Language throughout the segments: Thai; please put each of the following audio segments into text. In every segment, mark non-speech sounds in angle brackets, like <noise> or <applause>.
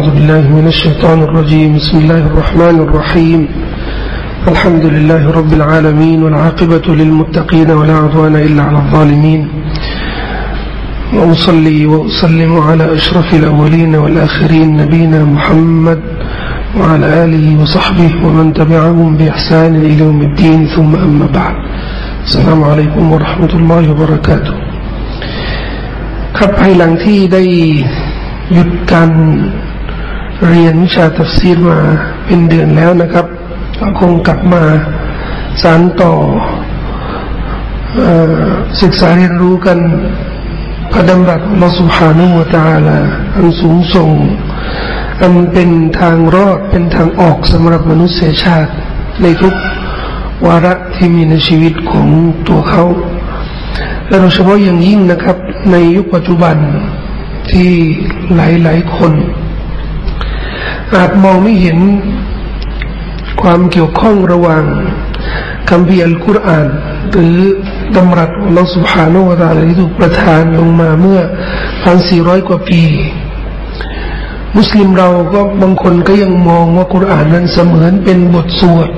أعوذ بالله من الشيطان الرجيم بسم الله الرحمن الرحيم الحمد لله رب العالمين والعاقبة للمتقين ولا عدوان إلا على الظالمين وأصلي وأسلم على أشرف الأولين والآخرين نبينا محمد وعلى آله وصحبه ومن تبعهم بإحسان إلى يوم الدين ثم أما بعد السلام عليكم ورحمة الله وبركاته ครับภายหลังที่ได้หยุดการ เรียนวิชาตัฟซีรมาเป็นเดือนแล้วนะครับเราคงกลับมาสานต่อศึกษาเรียนรู้กันพระดำรัสลอสุภานุวตาลาอันสูงส่ง อันเป็นทางรอดเป็นทางออกสำหรับมนุษยชาติ ในทุกวาระที่มีในชีวิตของตัวเขา และโดยเฉพาะอย่างยิ่งนะครับ ในยุคปัจจุบันที่หลายหลายคน อาจมองไม่เห็นความเกี่ยวข้องระหว่างคำพิอัลกุรอานหรือดำรัสของเราสุภาโนวตาลที่ถูกประทานลงมาเมื่อพันสี่ร้อยกว่าปี มุสลิมเราก็บางคนก็ยังมองว่ากุรอานนั้นเสมือนเป็นบทสวด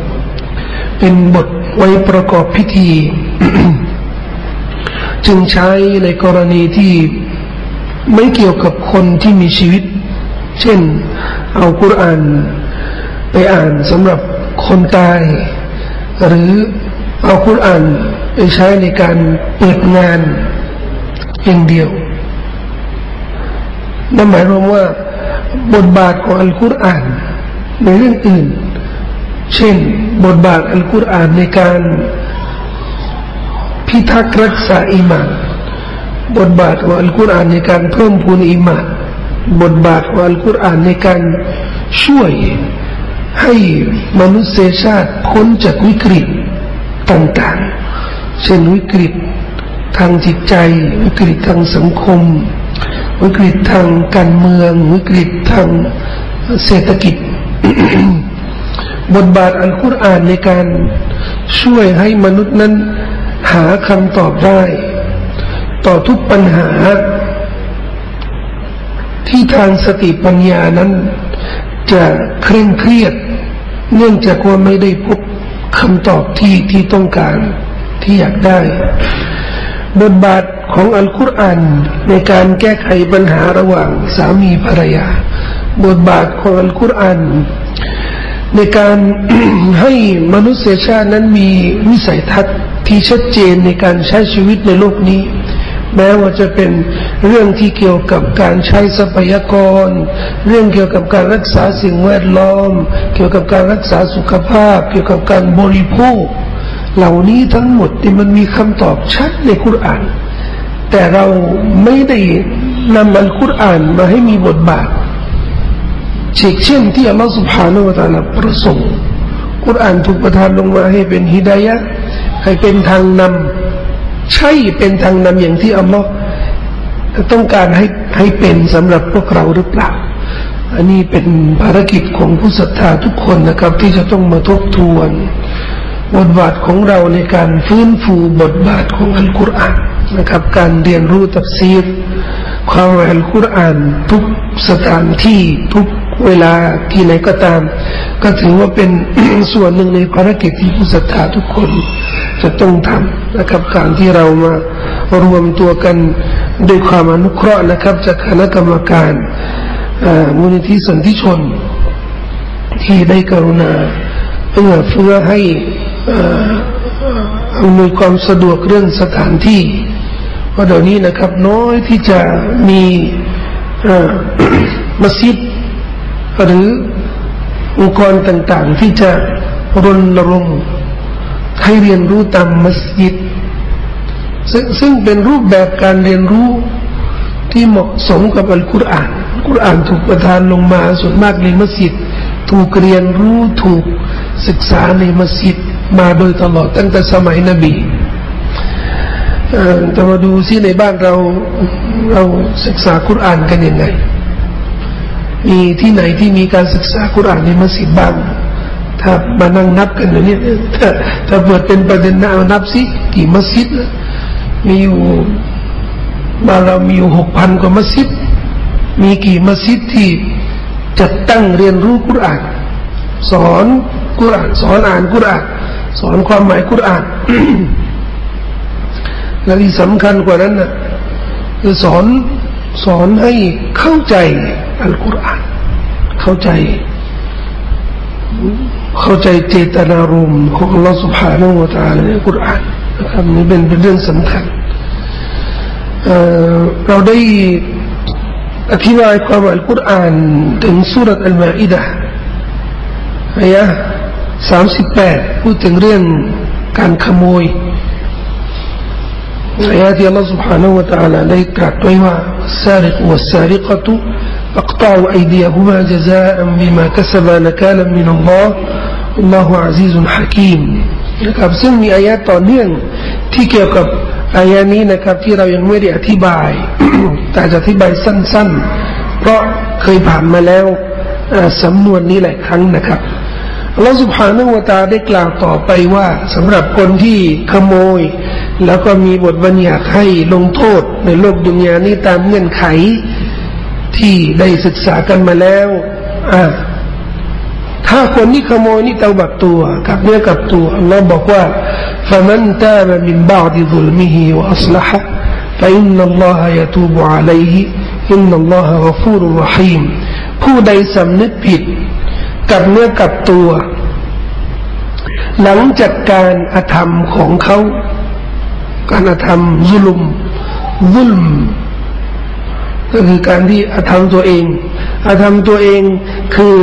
เป็นบทไว้ประกอบพิธี จึงใช้ในกรณีที่ไม่เกี่ยวกับคนที่มีชีวิต เช่น เอากุรอานไปอ่านสำหรับคนตาย หรือเอาคุรอานไปใช้ในการเปิดงานอย่างเดียวนั่นหมายรวมว่าบทบาทของอัลกุรอานในเรื่องอื่น เช่น บทบาทอัลกุรอานในการพิทักษ์รักษาอิมานบทบาทของอัลกุรอานในการเพิ่มพูนอิมาน บทบาทของอัลกุรอานในการช่วยให้มนุษยชาติพ้นจากวิกฤตต่างๆ เช่นวิกฤตทางจิตใจ วิกฤตทางสังคม วิกฤตทางการเมือง วิกฤตทางเศรษฐกิจ บทบาทอัลกุรอานในการช่วยให้มนุษย์นั้นหาคำตอบได้ ต่อทุกปัญหา ที่ทางสติปัญญานั้น จะเคร่งเครียด เนื่องจากว่าไม่ได้พบคำตอบที่ที่ต้องการที่อยากได้ บทบาทของอัลกุรอานในการแก้ไขปัญหาระหว่างสามีภรรยา บทบาทของอัลกุรอานในการให้มนุษยชาตินั้นมีวิสัยทัศน์ที่ชัดเจนในการใช้ชีวิตในโลกนี้ แม้ว่าจะเป็นเรื่องที่เกี่ยวกับการใช้ทรัพยากร เรื่องเกี่ยวกับการรักษาสิ่งแวดล้อม เกี่ยวกับการรักษาสุขภาพ เกี่ยวกับการบริโภค เหล่านี้ทั้งหมดที่มันมีคำตอบชัดในคุราน แต่เราไม่ได้นำมันคุรานมาให้มีบทบาทเช่นเช่นที่อัลลอฮฺสุบฮานาอัลลอฮฺประสงค์คุรานถูกประทานลงมาให้เป็นฮิดายะให้เป็นทางนำ ใช่เป็นทางนำอย่างที่อัลลอฮ์ต้องการให้ให้เป็นสำหรับพวกเราหรือเปล่า อันนี้เป็นภารกิจของผู้ศรัทธาทุกคนนะครับ ที่จะต้องมาทบทวน บทบาทของเราในการฟื้นฟูบทบาทของอัลกุรอานนะครับ การเรียนรู้ตัฟซีรความหมายอัลกุรอานทุกสถานที่ทุกเวลาที่ไหนก็ตาม ก็ถือว่าเป็นส่วนหนึ่งในภารกิจที่ผู้ศรัทธาทุกคนจะต้องทำนะครับการที่เรามารวมตัวกันด้วยความอนุเคราะห์นะครับจากคณะกรรมการมูลนิธิสันติชน ที่ได้กรุณาเอื้อเฟื้อให้อำนวยความสะดวกเรื่องสถานที่เพราะเดี๋ยวนี้นะครับ น้อยที่จะมีมัสยิดหรือ องค์กรต่างๆ ที่จะรณรงค์ให้เรียนรู้ตามมัสยิดซึ่งซึ่งเป็นรูปแบบการเรียนรู้ที่เหมาะสมกับอัลกุรอานกุรอานถูกประทานลงมาส่วนมากในมัสยิดถูกเรียนรู้ถูกศึกษาในมัสยิดมาโดยตลอดตั้งแต่สมัยนบีแต่มาดูซิในบ้านเราเราศึกษาคุรานกันยังไง มีที่ไหนที่มีการศึกษาคุรานในมัสยิดบ้างถ้ามานั่งนับกันอย่างนี้ถ้าถ้าเปิดเป็นประเด็นหนะนับสิกี่มัสยิดมีอยู่บ้านเรามีอยู่หกพันกว่ามัสยิดมีกี่มัสยิดที่จัดตั้งเรียนรู้กุรานสอนกุรานสอนอ่านกุรานสอนความหมายกุรานและที่สำคัญกว่านั้นนะคือสอนสอนให้เข้าใจอัลกุรอาน เข้าใจ เข้าใจเจตนารมณ์ของ Allah سبحانه และ تعالى ในกุรอานนะครับนี่เป็นเป็นเรื่องสำคัญเราได้อธิบายความอัลกุรอานถึงสุรษอัลมาอิดะอายะสามสิบแปดพูดถึงเรื่องการขโมยอายะที่ Allah سبحانه และ تعالى ได้ตรัสไว้ว่า السارق والسارقة فاقطعوا أيديهما جزاء بما كسبا نكالا من الله الله عزيز حكيم นะครับซึ่งมีอายะต่อเนื่องที่เกี่ยวกับอายะนี้นะครับที่เรายังไม่ได้อธิบาย แต่จะอธิบายสั้นๆ เพราะเคยผ่านมาแล้วสำนวนนี้หลายครั้งนะครับเราสุภาพนวตาได้กล่าวต่อไปว่าสำหรับคนที่ขโมย แล้วก็มีบทบัญญัติให้ลงโทษในโลกดุนยานี้ตามเงื่อนไข ที่ได้ศึกษากันมาแล้วอ่าถ้าคนที่ขโมยนี่เตาบัดตัวกับเนื้อกับตัวอัลลอฮ์บอกว่า فمن تاب من بعد ظلمه وأصلح فإن الله يتوب عليه إن الله غفور رحيم ผู้ใดสำนึกผิดกับเนื้อกับตัว หลังจากการอธรรมของเขา การอธรรมซุลุมซุลม ก็คือการที่อธรรมตัวเองอธรรมตัวเองคือ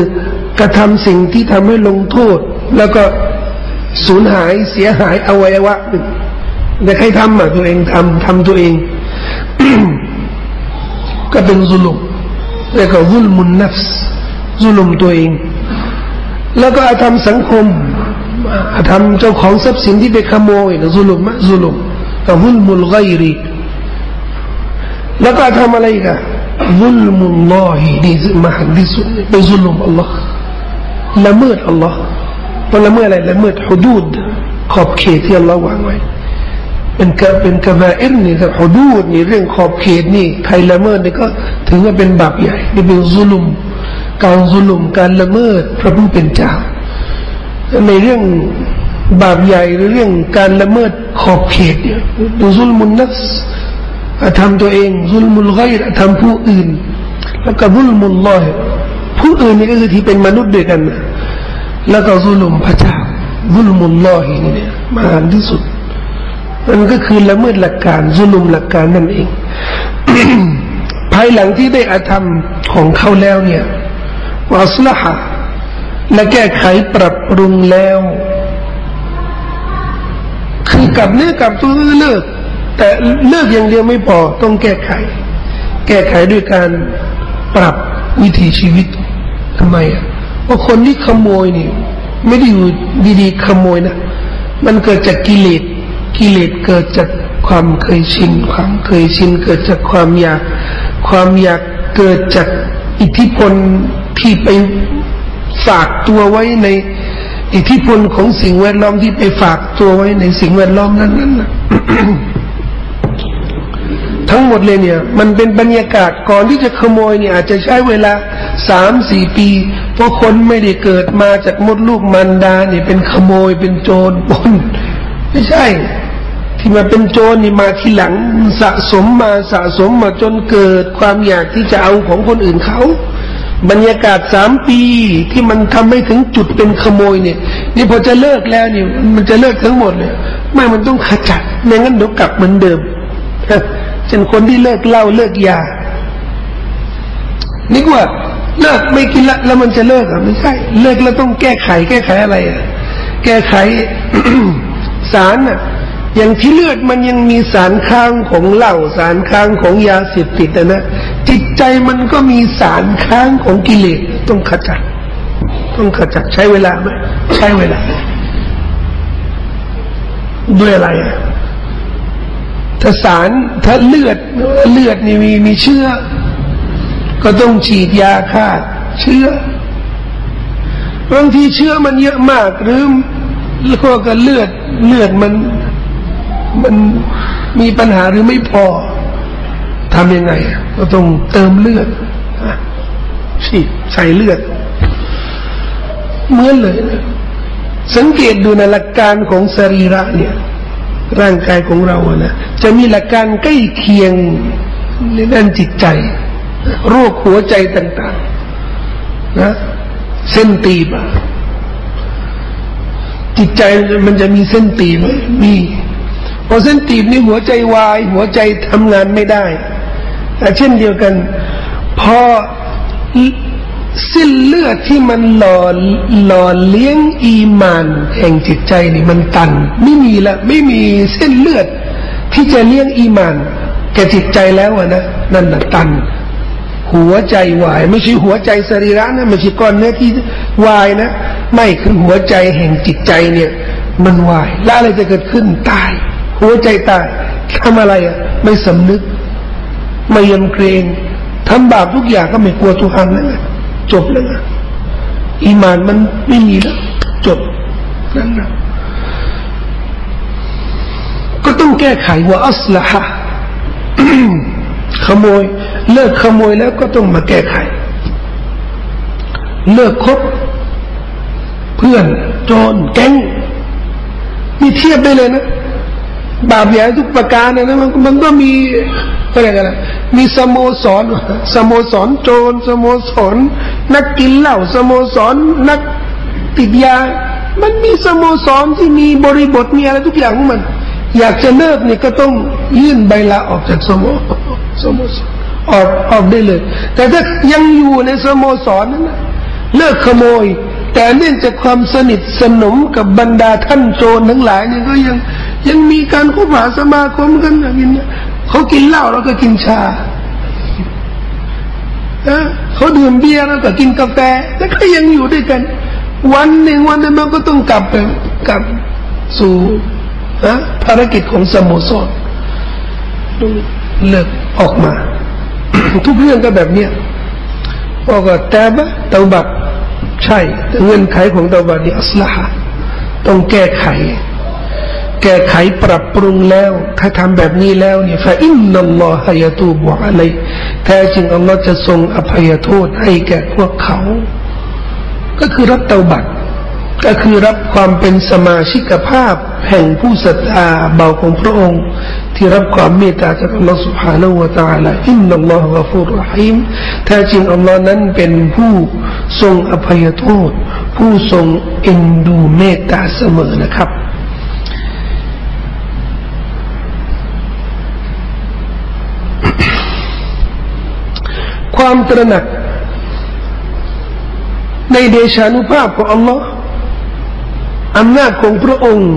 กระทำสิ่งที่ทำให้ลงโทษ แล้วก็สูญหายเสียหายอวัยวะหนึ่งแต่ใครทำอะตัวเองทำทำตัวเอง ก็เป็นซุลุมแล้วก็วุลมุนนัฟส์ซุลุมตัวเอง แล้วก็อาธรรมสังคมอาธรรมเจ้าของทรัพย์สินที่ไปขโมยนะซุลุมมะซุลุมกับวุลมุลไกรี แล้วก็ทำอะไรกันวุลมุลลอฮีนี่มหันที่สุดเป็นซุลมอัลลอฮ์ละเมิดอัลลอฮ์มันละเมิดอะไรละเมิดฮุดูดขอบเขตที่อัลลอฮ์วางไว้เป็นกเป็นกบาอิรนี่ครับฮุดูดนี่เรื่องขอบเขตนี่ใครละเมิดนี่ก็ถือว่าเป็นบาปใหญ่นี่เป็นซุลุม การซุลุมการละเมิดพระผู้เป็นเจ้า ในเรื่องบาปใหญ่หรือเรื่องการละเมิดขอบเขตเนี่ยดูซุลมุนนัส ทำตัวเองซุลมุลไกรทำผู้อื่น แล้วก็ซุลมุลลอยผู้อื่นนี่ก็คือที่เป็นมนุษย์ด้วยกันแล้วก็ซุลมพระเจ้าซุลมุลลอฮินี่เนี่ยมหันที่สุดมันก็คือละเมิดหลักการซุลุมหลักการนั่นเอง ภายหลังที่ได้อาธรรมของเขาแล้วเนี่ยวาสละหะและแก้ไขปรับปรุงแล้ว คือกับเนื้อกับตัวเลิก แต่เลิกอย่างเดียวไม่พอต้องแก้ไข แก้ไขด้วยการปรับวิถีชีวิตทำไมอะเพราะคนที่ขโมยนี่ ไม่ได้อยู่ดีๆขโมยนะมันเกิดจากกิเลสกิเลสเกิดจากความเคยชิน ความเคยชิน เกิดจากความอยาก ความอยากเกิดจากอิทธิพลที่ไปฝากตัวไว้ในอิทธิพลของสิ่งแวดล้อมที่ไปฝากตัวไว้ในสิ่งแวดล้อมนั้นนั้นนะ ทั้งหมดเลยเนี่ย มันเป็นบรรยากาศก่อนที่จะขโมยเนี่ยอาจจะใช้เวลาสามสี่ปี เพราะคนไม่ได้เกิดมาจากมดลูกมันดาเนี่ยเป็นขโมยเป็นโจรปนไม่ใช่ ที่มาเป็นโจรนี่มาทีหลังสะสมมาสะสมมาจนเกิดความอยากที่จะเอาของคนอื่นเขาบรรยากาศสามปีที่มันทำให้ถึงจุดเป็นขโมยเนี่ย นี่พอจะเลิกแล้วนี่มันจะเลิกทั้งหมดเลยไม่มันต้องขจัดไม่งั้นเดี๋ยวกลับเหมือนเดิม เช่นคนที่เลิกเหล้าเลิกยานี่ว่าเลิกไม่กินละแล้วมันจะเลิกอะไม่ใช่เลิกแล้วต้องแก้ไข แก้ไขอะไรอะแก้ไขสารอะอย่างที่เลือดมันยังมีสารค้างของเหล้าสารค้างของยาเสพติดนะจิตใจมันก็มีสารค้างของกิเลสต้องขจัด ต้องขจัดใช้เวลาไหมใช้เวลาด้วยอะไรอะ ถ้าสารถ้าเลือดเลือดนี่มีมีเชื้อ ก็ต้องฉีดยาฆ่าเชื้อบางทีเชื้อมันเยอะมากหรือแล้วก็เลือดเลือดมันมันมีปัญหาหรือไม่พอทำยังไง ก็ต้องเติมเลือดฉีดใส่เลือดเหมือนเลย สังเกตดูในหลักการของสรีระเนี่ย ร่างกายของเราอะนะจะมีหลักการใกล้เคียงในด้านจิตใจ โรคหัวใจต่างๆนะเส้นตีบจิตใจมันจะมีเส้นตีบมมีพอเส้นตีบนี่หัวใจวาย หัวใจทำงานไม่ได้แต่เช่นเดียวกันพอ สิ้นเลือดที่มันหล่อหล่อเลี้ยงอีมานแห่งจิตใจนี่มันตัน ไม่มีละไม่มีเส้นเลือด ที่จะเลี้ยงอีมานแก่จิตใจแล้วนะนั่นน่ะตัน หัวใจวาย ไม่ใช่หัวใจสรีระนะไม่ใช่ก้อนเนื้อที่วายนะ ไม่คือหัวใจแห่งจิตใจเนี่ย มันวายแล้วอะไรจะเกิดขึ้นตาย หัวใจตายทำอะไรอะ ไม่สำนึก ไม่ยำเกรงทำบาปทุกอย่างก็ไม่กลัวทุกอันนั่นแหละ จบแล้วนะอีมานมันไม่มีแล้วจบนั่นนะก็ต้องแก้ไขว่าอัสละฮะขโมย เลิกขโมยแล้วก็ต้องมาแก้ไข เลิกคบเพื่อนโจรแก๊งนี่เทียบได้เลยนะ บาปใหญ่ทุกประการนะมันมันก็มีอะไรกันนะมีสโมสร สโมสรโจรสโมสร นักกินเหล้าสโมสร นักติดยา มันมีสโมสรที่มีบริบทมีอะไรทุกอย่างของมัน อยากจะเลิกนี่ก็ต้องยื่นใบลาออกจากสโมสโมสรออกออกได้เลย แต่ถ้ายังอยู่ในสโมสรนั้นนะเลิกขโมย แต่เนื่องจากความสนิทสนมกับบรรดาท่านโจรทั้งหลายเนี่ยก็ยัง ยังมีการคุหาสมาคมกันอย่างนี้เขากินเหล้าเราก็กินชาเขาดื่มเบียร์แล้วก็กินกาแฟแล้วก็ยังอยู่ด้วยกัน วันหนึ่งวันหนั้นมันก็ต้องกลับไปกลับสู่ภารกิจของสโมสรต้องเลิกออกมา ทุกเรื่องก็แบบเนี้ยบอกว่าแต่บะเตาบัตใช่เงื่อนไขของเตาบัตนี่อัสละต้องแก้ไข แก้ไขปรับปรุงแล้ว ถ้าทำแบบนี้แล้วเนี่ยฟาอินนัลลอฮฺยะตูบวะอะไรแท้จริงอัลลอฮฺจะทรงอภัยโทษให้แก่พวกเขา ก็คือรับเตาบัตก็คือรับความเป็นสมาชิกภาพ แห่งผู้ศรัทธาเบาของพระองค์ ที่รับความเมตตาจากอัลลอฮฺสุบฮานาอูตาละอินนัลลอฮฺวะฟุรฮิมแท้จริงอัลลอฮ์นั้นเป็นผู้ทรงอภัยโทษ ผู้ทรงเอ็นดูเมตตาเสมอนะครับ ความตระหนัก ในเดชานุภาพของอัลลอฮ์อำนาจของพระองค์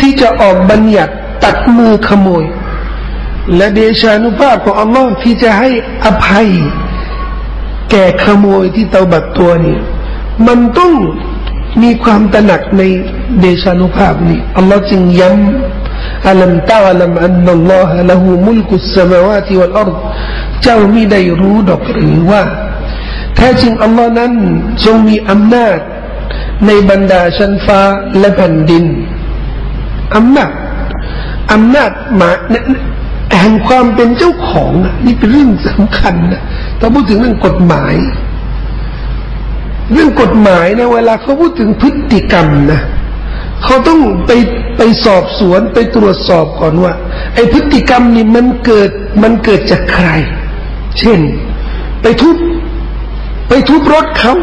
ที่จะออกบัญญัติตัดมือขโมย และเดชานุภาพของอัลลอฮ์ที่จะให้อภัย แก่ขโมยที่เตาบัดตัวนี้ มันต้องมีความตระหนักในเดชานุภาพนี้อัลลอฮ์จึงย้ำอัลลัมตาลัม เจ้ามิได้รู้ดอกหรือว่า แท้จริงอัลลอฮ์นั้นทรงมีอำนาจ ในบรรดาชั้นฟ้าและแผ่นดินอำนาจอำนาจมาแห่งความเป็นเจ้าของนี่เป็นเรื่องสำคัญนะถ้าพูดถึงเรื่องกฎหมาย เรื่องกฎหมายนะเวลาเขาพูดถึงพฤติกรรมนะเขาต้องไปไปสอบสวนไปตรวจสอบก่อนว่า ไอพฤติกรรมนี่มันเกิดมันเกิดจากใคร เช่น ไปทุบไปทุบรถเขา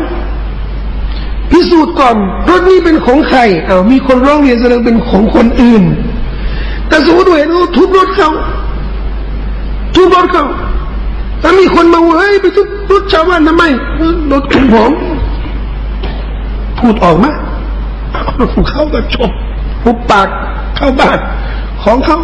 พิสูจน์ก่อนรถนี้เป็นของใครเอามีคนร้องเรียนแสดงเป็นของคนอื่น แต่สมมติว่าเห็นว่าทุบรถเขาทุบรถเขาถ้ามีคนมาว่าเฮ้ยไปทุบรถชาวบ้านทำไมรถของผม พูดออกไหมเขาก็จบหุบปากเข้าบ้านของเขา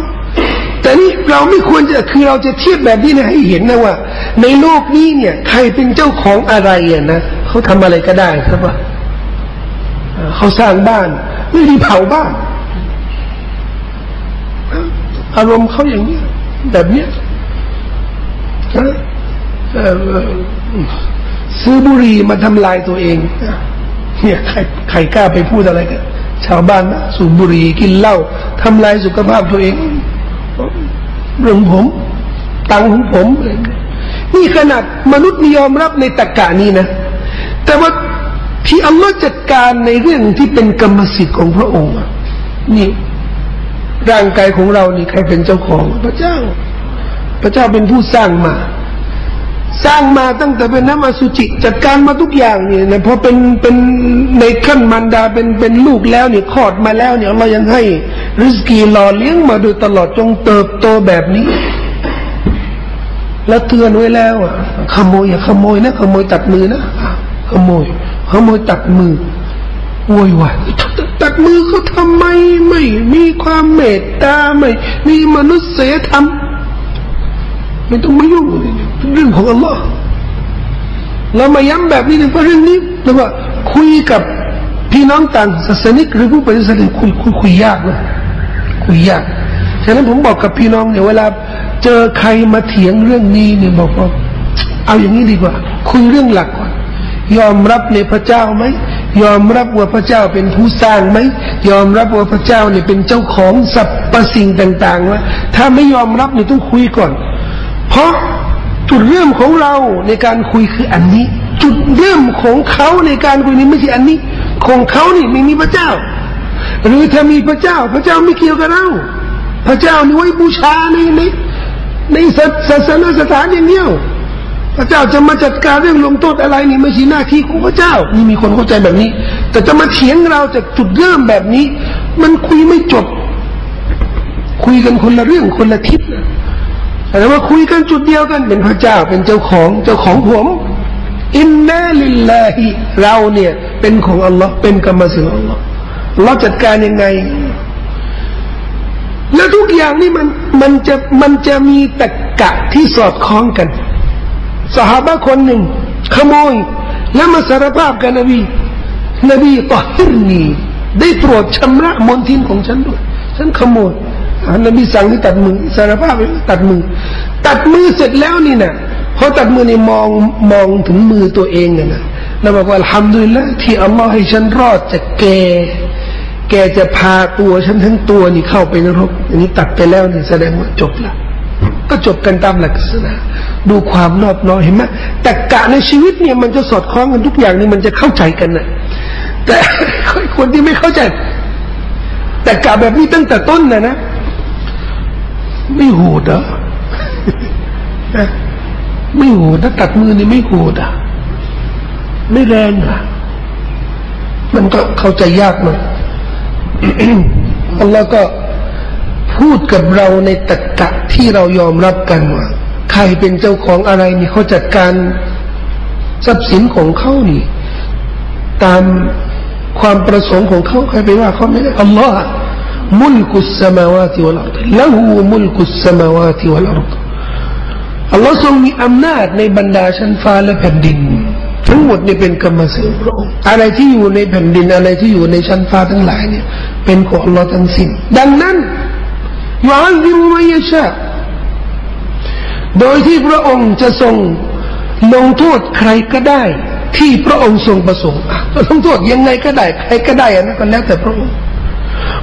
แต่นี่เราไม่ควรจะคือเราจะเทียบแบบนี้นะให้เห็นนะว่า ในโลกนี้เนี่ย ใครเป็นเจ้าของอะไรอะนะเขาทำอะไรก็ได้ครับว่าเขาสร้างบ้าน ไม่ได้เผาบ้าน อารมณ์เขาอย่างนี้แบบเนี้ยซื้อบุหรี่มาทำลายตัวเองเนี่ยใครใครกล้าไปพูดอะไรกันชาวบ้านนะสูบบุหรี่กินเหล้าทำลายสุขภาพตัวเอง เรื่องผม ตังของผมนี่ขนาดมนุษย์ไม่ยอมรับในตะกกะนี้นะ แต่ว่าที่อัลลอฮ์จัดการในเรื่องที่เป็นกรรมสิทธิ์ของพระองค์นี่ร่างกายของเรานี่ใครเป็นเจ้าของ พระเจ้า พระเจ้าเป็นผู้สร้างมา สร้างมาตั้งแต่เป็นน้ำอสุจิจัดการมาทุกอย่างเนี่ยนะพอเป็นเป็นในขั้นมันดาเป็นเป็นลูกแล้วเนี่ยคลอดมาแล้วเนี่ยเรายังให้ริสกีหล่อเลี้ยงมาโดยตลอดจงเติบโตแบบนี้ แล้วเตือนไว้แล้วอะขโมยอย่าขโมยนะขโมยตัดมือนะขโมยขโมยตัดมือโวยวายตัดมือเขาทำไมไม่มีความเมตตาไม่มีมนุษยธรรมไม่ต้องมายุ่งเเรื่องของอัลลอฮ์เรามาย้ำแบบนี้เพราะเรื่องนี้แล้วว่าคุยกับพี่น้องต่างศาสนิกหรือผู้ปฏิเสธคุยคุยคุยยากนะคุยยากฉะนั้นผมบอกกับพี่น้องเนี่ยเวลาเจอใครมาเถียงเรื่องนี้เนี่ยบอกว่าเอาอย่างนี้ดีกว่า คุยเรื่องหลักก่อนยอมรับในพระเจ้าไหมยอมรับว่าพระเจ้าเป็นผู้สร้างไหมยอมรับว่าพระเจ้าเนี่ยเป็นเจ้าของสรรพสิ่งต่างๆว่าถ้าไม่ยอมรับเนี่ยต้องคุยก่อน เพราะ จุดเริ่มของเราในการคุยคืออันนี้ จุดเริ่มของเขาในการคุยนี้ไม่ใช่อันนี้ ของเขานี่ไม่มีพระเจ้า หรือถ้ามีพระเจ้า พระเจ้าไม่เกี่ยวกับเรา พระเจ้านี่ไว้บูชาในในในศาสนาสถานอย่างเดียวพระเจ้าจะมาจัดการเรื่องลงโทษอะไรนี่ไม่ใช่หน้าที่ของพระเจ้านี่มีคนเข้าใจแบบนี้ แต่จะมาเถียงเราจากจุดเริ่มแบบนี้ มันคุยไม่จบ คุยกันคนละเรื่องคนละทิศนะ แต่ว่าคุยกันจุดเดียวกันเป็นพระเจ้าเป็นเจ้าของเจ้าของผม อินนาลิลลาฮิเราเนี่ยเป็นของอัลลอฮ์เป็นกรรมสิทธิ์อัลลอฮ์เราจัดการยังไง แล้วทุกอย่างนี่มันมันจะมันจะมีตะกะที่สอดคล้องกันสหายคนหนึ่ง ขโมย แล้วมาสารภาพกับนบี นบีต่อฮิรนีได้ตรวจชำระมลทินของฉันด้วย ฉันขโมย นบีสั่งให้ตัดมือสารภาพตัดมือ ตัดมือเสร็จแล้วนี่นะพอตัดมือนี่มองมองถึงมือตัวเองเนี่ยนะแล้วบอกว่าทำด้วยแล้วที่อัลลอฮ์ให้ฉันรอดจากแก แกจะพาตัวฉันทั้งตัวนี่เข้าไปนรก อันนี้ตัดไปแล้วนี่แสดงว่าจบละก็จบกันตามหลักศาสนาดูความนอบน้อมเห็นไหมแต่กะในชีวิตเนี่ยมันจะสอดคล้องกันทุกอย่างนี่มันจะเข้าใจกันนะแต่คนที่ไม่เข้าใจ แต่กะแบบนี้ตั้งแต่ต้นนะนะ ไม่โหดอะไม่โหดถ้าตัดมือนี่ไม่โหดอะ ไม่แรงอะ มันก็เข้าใจยากหน่อยอัลลอฮ์ก็พูดกับเราในตะกะที่เรายอมรับกันว่าใครเป็นเจ้าของอะไรนี่เขาจัดการทรัพย์สินของเขานี่ ตามความประสงค์ของเขาใครไปว่าเขาไม่ได้อัลลอฮ์ มุลกุสมาวาติวะลาร์ละหูมุลกุสมาวาติวะลาร์อัลลอฮ์ทรงมีอำนาจในบรรดาชั้นฟ้าและแผ่นดิน ทั้งหมดนี่เป็นกรรมสิทธิ์พระองค์อะไรที่อยู่ในแผ่นดินอะไรที่อยู่ในชั้นฟ้าทั้งหลายเนี่ยเป็นของอัลลอฮ์ทั้งสิ้นดังนั้นยุอัลลิมุมัยชาโดยที่พระองค์จะทรงลงโทษใครก็ได้ ที่พระองค์ทรงประสงค์ลงโทษยังไงก็ได้ ใครก็ได้นะก็แล้วแต่พระองค์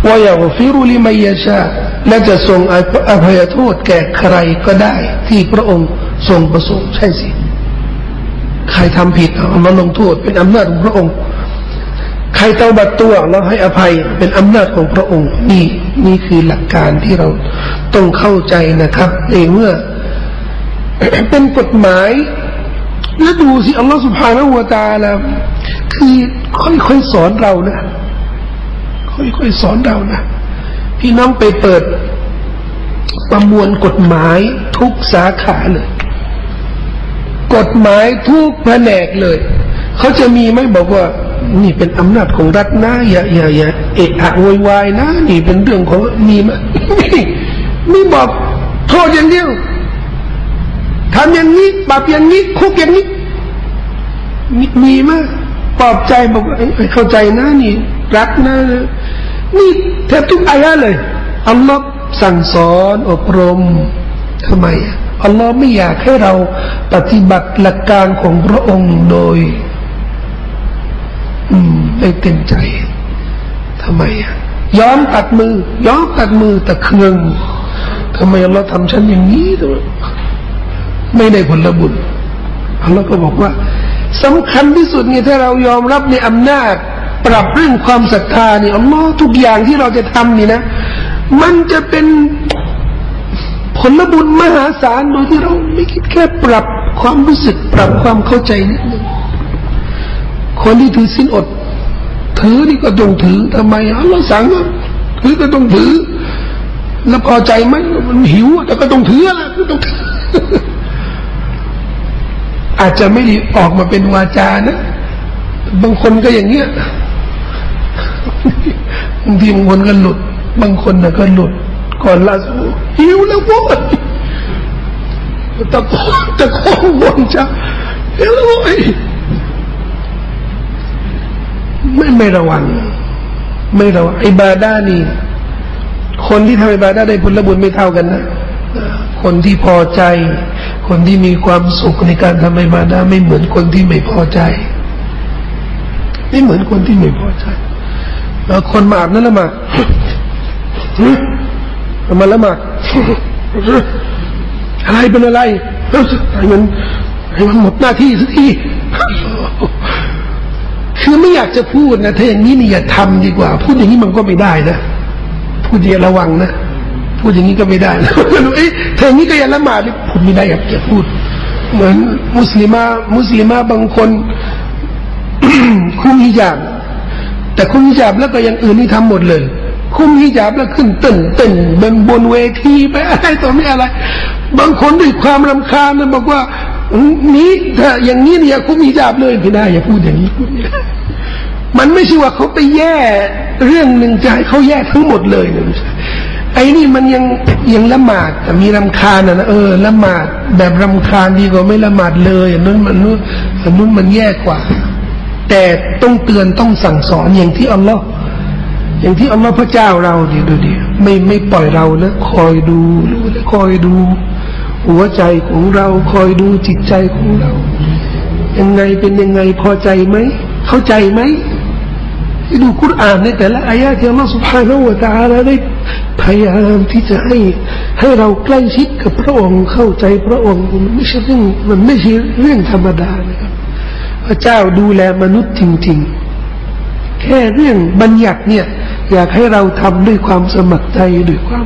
ว่าอย่างฟิรุลิมัยชาและจะทรงอภัยโทษแก่ใครก็ได้ ที่พระองค์ทรงประสงค์ใช่สิ ใครทำผิดเอามาลงโทษเป็นอำนาจของพระองค์ ใครเตาบัดตัวเราให้อภัยเป็นอำนาจของพระองค์ นี่นี่คือหลักการที่เราต้องเข้าใจนะครับในเมื่อเป็นกฎหมายแล้วดูสิอัลลอฮฺสุบฮานาหัวตาแล้วคือค่อยๆสอนเรานะ ค่อยๆสอนเรานะ พี่น้องไปเปิดประมวลกฎหมายทุกสาขาเลย กฎหมายทุกแผนกเลย เขาจะมีไม่บอกว่า นี่เป็นอำนาจของรัฐนะ อย่าอย่าอย่าเอะอะโวยวายนะ นี่เป็นเรื่องของมีมั้ยไม่บอกโทษอย่างเดียวทำอย่างนี้ปรับอย่างนี้ คุกอย่างนี้ มีมั้ยปลอบใจบอกเข้าใจนะนี่รักนะ นี่แทบทุกอายะเลยอัลลอฮ์สั่งสอนอบรมทำไมอัลลอฮ์ไม่อยากให้เราปฏิบัติหลักการของพระองค์โดย อืมไม่เต็มใจทำไมอะย้อมตัดมือย้อมตัดมือตะเคืองทำไมเราทำฉันอย่างนี้ตัวไม่ได้ผลบุญอัลลอฮ์ก็บอกว่าสำคัญที่สุดเนี่ยถ้าเรายอมรับในอำนาจ ปรับเรื่องความศรัทธาเนี่ยอัลลอฮ์ทุกอย่างที่เราจะทำนี่นะ มันจะเป็นผลบุญมหาศาลโดยที่เราไม่คิดแค่ปรับความรู้สึกปรับความเข้าใจนิดนึงคนที่ถือสินอด ถือนี่ก็ต้องถือทำไมอัลลอฮ์สั่งถือก็ต้องถือ แล้วพอใจไหมมันหิวแต่ก็ต้องถือละก็ต้องถืออาจจะไม่ได้ออกมาเป็นวาจานะ บางคนก็อย่างเงี้ย บางทีบางคนก็หลุด บางคนนะก็หลุด ก่อนลาสูหิวแล้วพวกตะโกนตะโกนบนจะหิวแล้วโว้ยไม่ไม่ระวัง ไม่ระวังอิบาดานี่ คนที่ทำอิบาดาได้ผลบุญไม่เท่ากันนะคนที่พอใจ คนที่มีความสุขในการทำอิบาดาไม่เหมือนคนที่ไม่พอใจ ไม่เหมือนคนที่ไม่พอใจ คนมาอาบนั่นละมามาละมาอะไรเป็นอะไรให้มันให้มันหมดหน้าที่สักทีคือไม่อยากจะพูดนะถ้าอย่างนี้นี่อย่าทำดีกว่า พูดอย่างนี้มันก็ไม่ได้นะพูดอย่าระวังนะพูดอย่างนี้ก็ไม่ได้นะเอ๊ะถ้าอย่างนี้ก็อย่าละหมาดพูดไม่ได้อย่าพูด เหมือนมุสลิมามุสลิมาบางคนคุมฮิญาบ แต่คุมฮิญาบแล้วก็ยังอื่นนี่ทำหมดเลย คุมฮิญาบแล้วขึ้นเต้นเต้นบนบนเวทีไปอะไรต่อไม่อะไร บางคนด้วยความรำคาญนะบอกว่านี้ถ้าอย่างนี้เนี่ยคุมฮิญาบเลยไม่ได้อย่าพูดอย่างนี้มันไม่ใช่ว่าเขาไปแย่เรื่องหนึ่งจะให้เขาแย่ทั้งหมดเลยนะไอ้นี่มันยังยังละหมาดแต่มีรำคาญนะเออละหมาดแบบรำคาญดีกว่าไม่ละหมาดเลยอันนู้นมันนู้นอันนู้นมันแย่กว่า แต่ต้องเตือนต้องสั่งสอนอย่างที่อัลลอฮ์อย่างที่อัลลอฮ์พระเจ้าเราดีดูดีไม่ไม่ปล่อยเรานะคอยดูคอยดู หัวใจของเราคอยดูจิตใจของเรา ยังไงเป็นยังไงพอใจไหมเข้าใจไหมดูคุรานในแต่ละอายะที่อัลลอฮฺ سبحانه และ تعالى ได้พยายามที่จะให้ให้เราใกล้ชิดกับพระองค์เข้าใจพระองค์มันไม่ใช่เรื่องมันไม่ใช่เรื่องธรรมดานะครับพ ระเจ้าดูแลมนุษย์จริง ๆ แค่เรื่องบัญญัติเนี่ย อยากให้เราทำด้วยความสมัครใจด้วยความ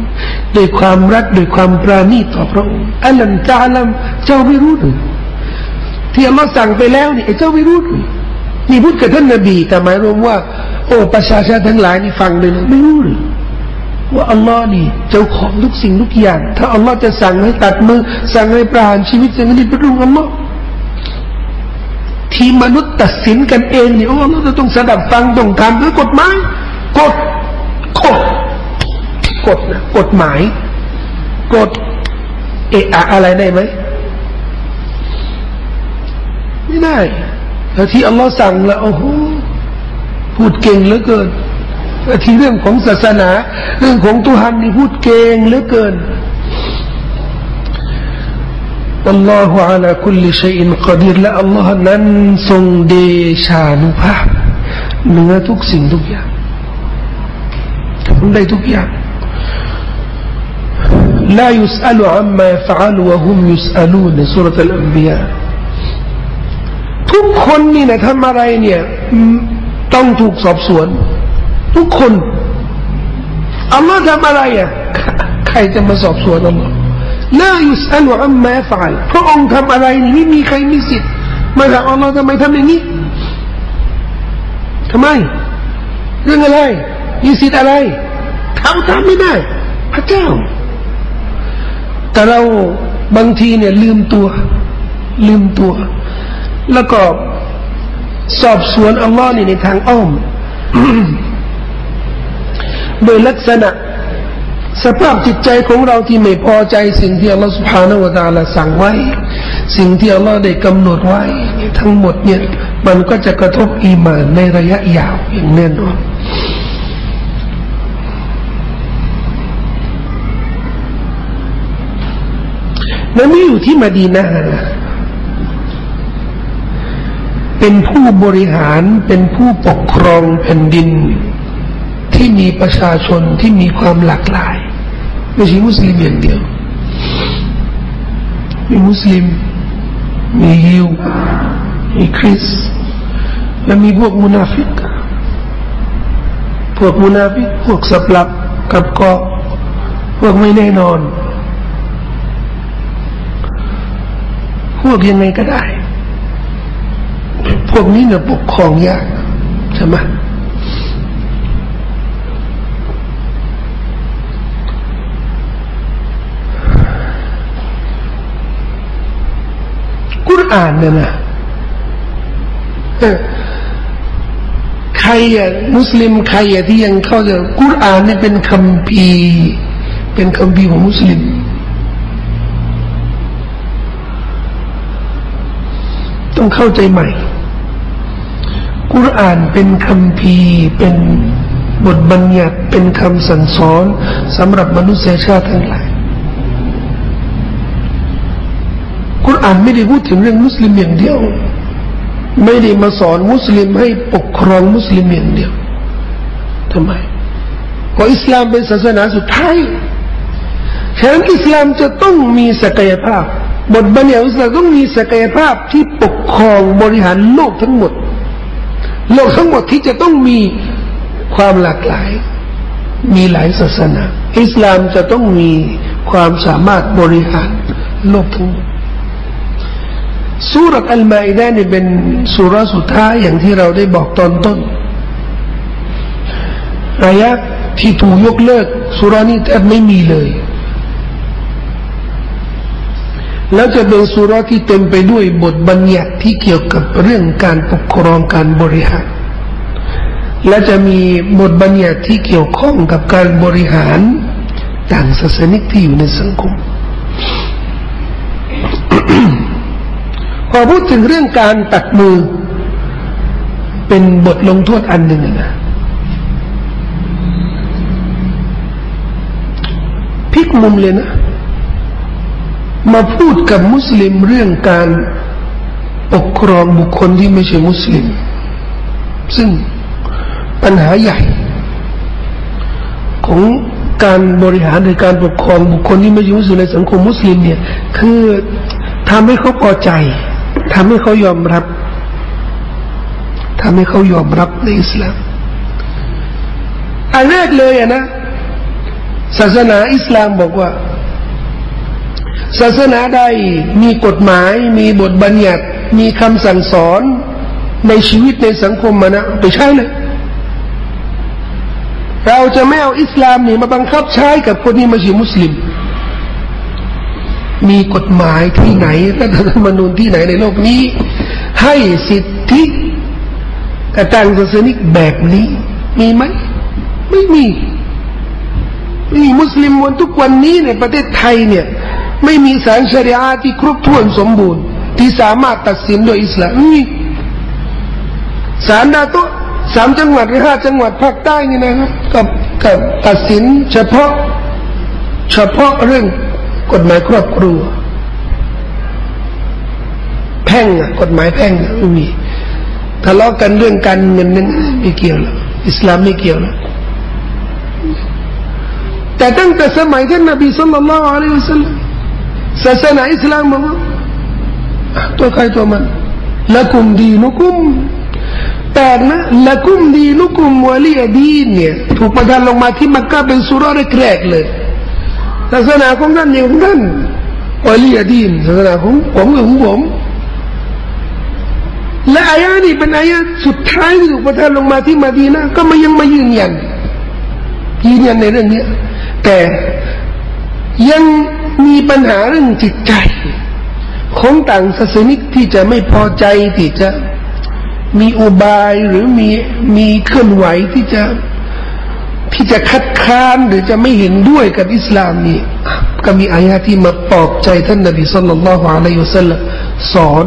ด้วยความรักด้วยความปราณีต่อพระองค์อัลลัมจาลัมเจ้าไม่รู้หรือที่อัลลอฮ์สั่งไปแล้วนี่เจ้าไม่รู้หรือนี่พูดกับท่านนบีแต่หมายรวมว่า โอ้ประชาชนทั้งหลายนี่ฟังเลยนะไม่รู้หรือว่าอัลลอฮ์นี่เจ้าของทุกสิ่งทุกอย่าง ถ้าอัลลอฮ์จะสั่งให้ตัดมือ สั่งให้ประหารชีวิตสิ่งนี้เป็นรื่งอัลลอฮ์ ที่มนุษย์ตัดสินกันเองนี่โอ้เราจะต้องสดับฟังต้องทำด้วยกฎหมายกฎกฎกฎนะกฎหมายกฎเอะอะไรได้ไหมไม่ได้แต่ที่อัลลอฮ์สั่งแล้วโอ้โหพูดเก่งเหลือเกินแต่ที่เรื่องของศาสนา เรื่องของตุฮันนี่พูดเก่งเหลือเกิน อัลลอฮฺอัลาคุลิชัยอินกดีรและอัลลอฮ์นั้นทรงเดชานุภาพเหนือทุกสิ่งทุกอย่างทำได้ทุกอย่าง لا يسأل عما يفعل وهم يسألون سورة الأنبياء ทุกคนนี่นะทำอะไรเนี่ยต้องถูกสอบสวน ทุกคนอัลลอฮ์ทำอะไรอ่ะใครจะมาสอบสวนอัลลอฮ์ <laughs> ลายุสอัลอัมมาฟาลพระองค์ทำอะไรนี่ไม่มีใครมีสิทธิ์มาถามอัลลอฮ์ทำไมทำอย่างนี้ทำไม เรื่องอะไร มีสิทธิ์อะไรเขาทำไม่ได้ พระเจ้า แต่เราบางทีเนี่ยลืมตัว ลืมตัว แล้วก็สอบสวนอัลลอฮ์นี่ในทางอ้อม โดยลักษณะ สภาพจิตใจของเราที่ไม่พอใจสิ่งที่อัลลอฮฺสุบฮานวะตาลาสั่งไว้ สิ่งที่อัลลอฮฺได้กำหนดไว้ ทั้งหมดเนี่ย มันก็จะกระทบอีมานในระยะยาวอย่างแน่นอนนบีอยู่ที่มาดีนาเป็นผู้บริหารเป็นผู้ปกครองแผ่นดิน ที่มีประชาชนที่มีความหลากหลาย ไม่ใช่มุสลิมอย่างเดียว มีมุสลิม มีฮิวมีคริสและมีพวกมุนาฟิก พวกมุนาฟิก พวกสับลับกับกอพวกไม่แน่นอน พวกยังไงก็ได้ พวกนี้เนี่ยปกครองยากใช่ไหมกุร อานเนี่ยนะใครอะมุสลิมใครอะที่ยังเข้าใจกุรอานนี่เป็นคำพีเป็นคำพีของมุสลิม ต้องเข้าใจใหม่ กุรอานเป็นคำพีเป็นบทบัญญัติเป็นคำสั่งสอนสำหรับมนุษยชาติทั้งหลาย กุรอานไม่ได้พูดถึงเรื่องมุสลิมอย่างเดียว ไม่ได้มาสอนมุสลิมให้ปกครองมุสลิมอย่างเดียวทำไมเพราะอิสลามเป็นศาสนาสุดท้ายฉะนั้นอิสลามจะต้องมีศักยภาพ บทบัญญัติอิสลามต้องมีศักยภาพที่ปกครองบริหารโลกทั้งหมด โลกทั้งหมดที่จะต้องมีความหลากหลาย มีหลายศาสนา อิสลามจะต้องมีความสามารถบริหารโลกทั้งหมด สุรอัลมาอิดานี่เป็นสุรสุดท้ายอย่างที่เราได้บอกตอนต้นอายะที่ถูกยกเลิกสุรานี้แทบไม่มีเลย แล้วจะเป็นสุราที่เต็มไปด้วยบทบัญญัติที่เกี่ยวกับเรื่องการปกครองการบริหาร และจะมีบทบัญญัติที่เกี่ยวข้องกับการบริหารต่างศาสนิกที่อยู่ในสังคม พอพูดถึงเรื่องการตัดมือ เป็นบทลงโทษอันหนึ่งนะพลิกมุมเลยนะ มาพูดกับมุสลิมเรื่องการปกครองบุคคลที่ไม่ใช่มุสลิม ซึ่งปัญหาใหญ่ ของการบริหารในการปกครองบุคคลที่ไม่ใช่มุสลิมในสังคมมุสลิมเนี่ย คือทำให้เขาพอใจ ทำให้เขายอมรับทำให้เขายอมรับในอิสลามอันแรกเลยอะนะ ศาสนาอิสลามบอกว่า ศาสนาใดมีกฎหมาย มีบทบัญญัติ มีคำสั่งสอนในชีวิตในสังคมมานะไปใช้เลยเราจะไม่เอาอิสลามนี่มาบังคับใช้กับคนที่ไม่ใช่มุสลิม มีกฎหมายที่ไหนรัฐธรรมนูญที่ไหนในโลกนี้ ให้สิทธิกระตังศาสนิกแบบนี้ มีไหมไม่มีมีมุสลิมวันทุกวันนี้ในประเทศไทยเนี่ย ไม่มีสารชริอาที่ครบถ้วนสมบูรณ์ ที่สามารถตัดสินโดยอิสลามนี่สารดาโตสามจังหวัดหรือห้าจังหวัดภาคใต้นี่นะครับกับกับตัดสินเฉพาะเฉพาะเรื่อง กฎหมายครอบครัว แพ่งอะกฎหมายแพ่งไม่มีทะเลาะกันเรื่องการเงินนั้นไม่เกี่ยวแล้วอิสลามไม่เกี่ยวแล้วแต่ตั้งแต่สมัยท่านนบีสุลต่านละอัลลอฮฺสัลลัมศาสนาอิสลามบอกว่าตัวใครตัวมันละกุมดีนุกุมแต่นะละกุมดีนุกุมวะลีดีนเนี่ยถูกประทานลงมาที่มักกะเป็นสุราแรกๆเลย ศาสนาของท่านอย่างของท่านวลีอดีนศาสนาของผมของผมและอายะนี้เป็นอายะสุดท้ายที่ถูกประทานลงมาที่มาดีนะก็มายังมายืนยันยืนยันในเรื่องนี้แต่ยังมีปัญหาเรื่องจิตใจ ของต่างศาสนิกที่จะไม่พอใจที่จะมีอุบายหรือมีมีเคลื่อนไหวที่จะ ที่จะคัดค้านหรือจะไม่เห็นด้วยกับอิสลามนี่ก็มีอายะที่มาปลอบใจท่านนบีสุลต่านละฮ์อะลัยฮุสลสอน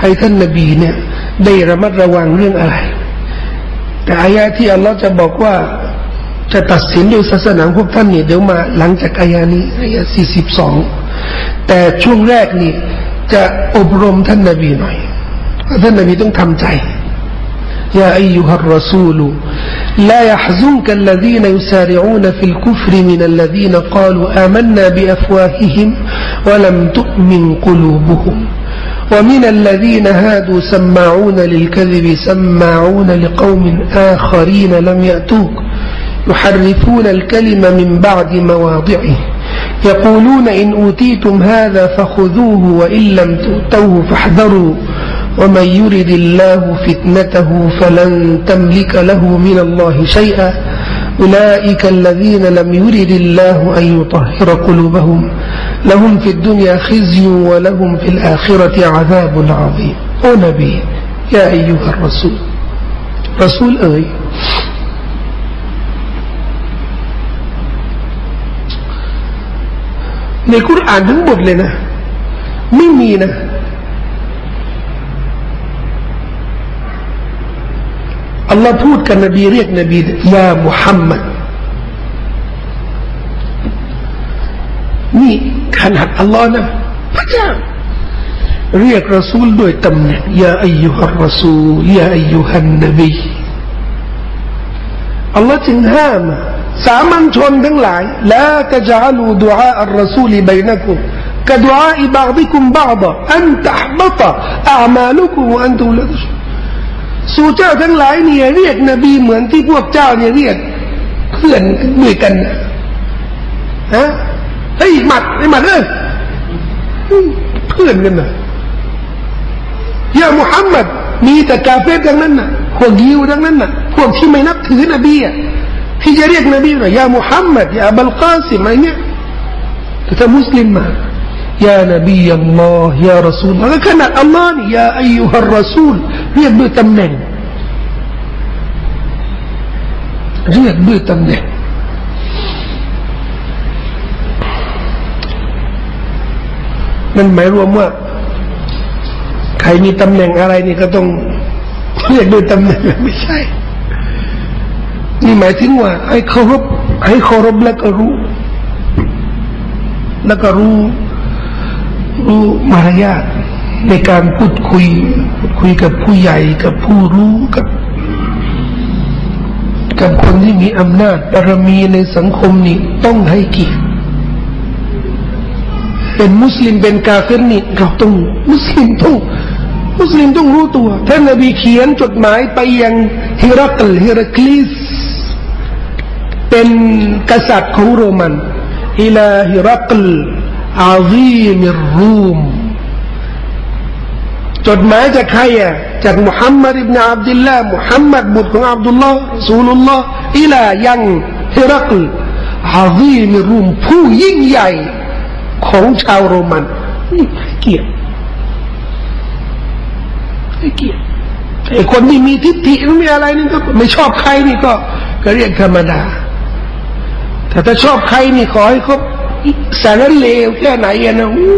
ให้ท่านนบีเนี่ยได้ระมัดระวังเรื่องอะไร แต่อายะที่อัลลอฮ์จะบอกว่าจะตัดสินโดยศาสนาพวกท่านเนี่ยเดี๋ยวมาหลังจากอายะนี้อายะสี่สิบสองแต่ช่วงแรกนี่จะอบรมท่านนบีหน่อยท่านนบีต้องทำใจ يا أيها الرسول لا يحزنك الذين يسارعون في الكفر من الذين قالوا آمنا بأفواههم ولم تؤمن قلوبهم. ومن الذين هادوا سماعون للكذب سماعون لقوم آخرين لم يأتوك يحرفون الكلم من بعد مواضعه يقولون إن أوتيتم هذا فخذوه وإن لم تؤتوه فاحذروا. ومن يرد الله فتنته فلن تملك له من الله شيئا أولئك الذين لم يرد الله أن يطهر قلوبهم لهم في الدنيا خزي ولهم في الآخرة عذاب عظيم أو نبي يا أيها الرسول رسول أي ในคุรานทั้งหมดเลยนะไม่มีนะ เราพูดกับนบีเรียกนบียามุฮัมมัดนี่ขนาดอัลลอฮ์นะพระเจ้าเรียกรอซูลด้วยตำแหน่งยาอายุฮันรอซูลยาอายุฮันนบีอัลลอฮ์จึงห้ามสามัญชนทั้งหลายละตะจัลูดุอาอัลรอซูลีบนักุกดุอาอิบาดิคุมบาดะอันตะบัตะอามาลุคุมอันตุลตุ สู่เจ้าทั้งหลายเนี่ยเรียกนบีเหมือนที่พวกเจ้าเนี่ยเรียกเพื่อนด้วยกันนะฮะเฮ้ยหมัดไอ้หมัดเอ้ยเพื่อนกันนะยามุฮัมมัดมีแต่กาเฟตดังนั้นนะพวกยิวดังนั้นนะพวกที่ไม่นับถือนบีอะที่จะเรียกนบีว่ายามุฮัมมัดยาบัลกาสิมอะไรเนี่ยแต่ถ้ามุสลิมมายานบีอัลลอฮ์ยารัสูลแล้วขนาดอัลลอฮ์นี่ยาอายุฮัรรัสูล เรียกด้วยตำแหน่ง เรียกด้วยตำแหน่งนั่นหมายรวมว่า ใครมีตำแหน่งอะไรนี่ก็ต้องเรียกด้วยตำแหน่งไม่ใช่ นี่หมายถึงว่าให้เคารพให้เคารพแล้วก็รู้ แล้วก็รู้รู้มารยาท ในการพูดคุยพูดคุยกับผู้ใหญ่กับผู้รู้กับ กับคนที่มีอำนาจบารมีในสังคมนี่ต้องให้เกียรติเป็นมุสลิมเป็นกาเฟรนี่เราต้องมุสลิมต้องมุสลิมต้องรู้ตัวท่านนบีเขียนจดหมายไปยังฮิรักลฮิรักลิสเป็นกษัตริย์ของโรมันإلى هرقل عظيمรูม จดหมายจากใครอะจากมุฮัมมัดอิบนาอับดุลลาห์มุฮัมมัดบุตรของอับดุลลาห์สูลุลลอฮ์อิลายังฮิรักลอาซีมรูมผู้ยิ่งใหญ่ของชาวโรมันนี่เกียรติเกียรติไอ้คนที่มีทิฏฐิไม่มีอะไรนี่ก็ไม่ชอบใครนี่ก็ก็เรียกธรรมดา แต่ถ้าชอบใครนี่ขอให้เขาสารเลวแค่ไหนนะอู้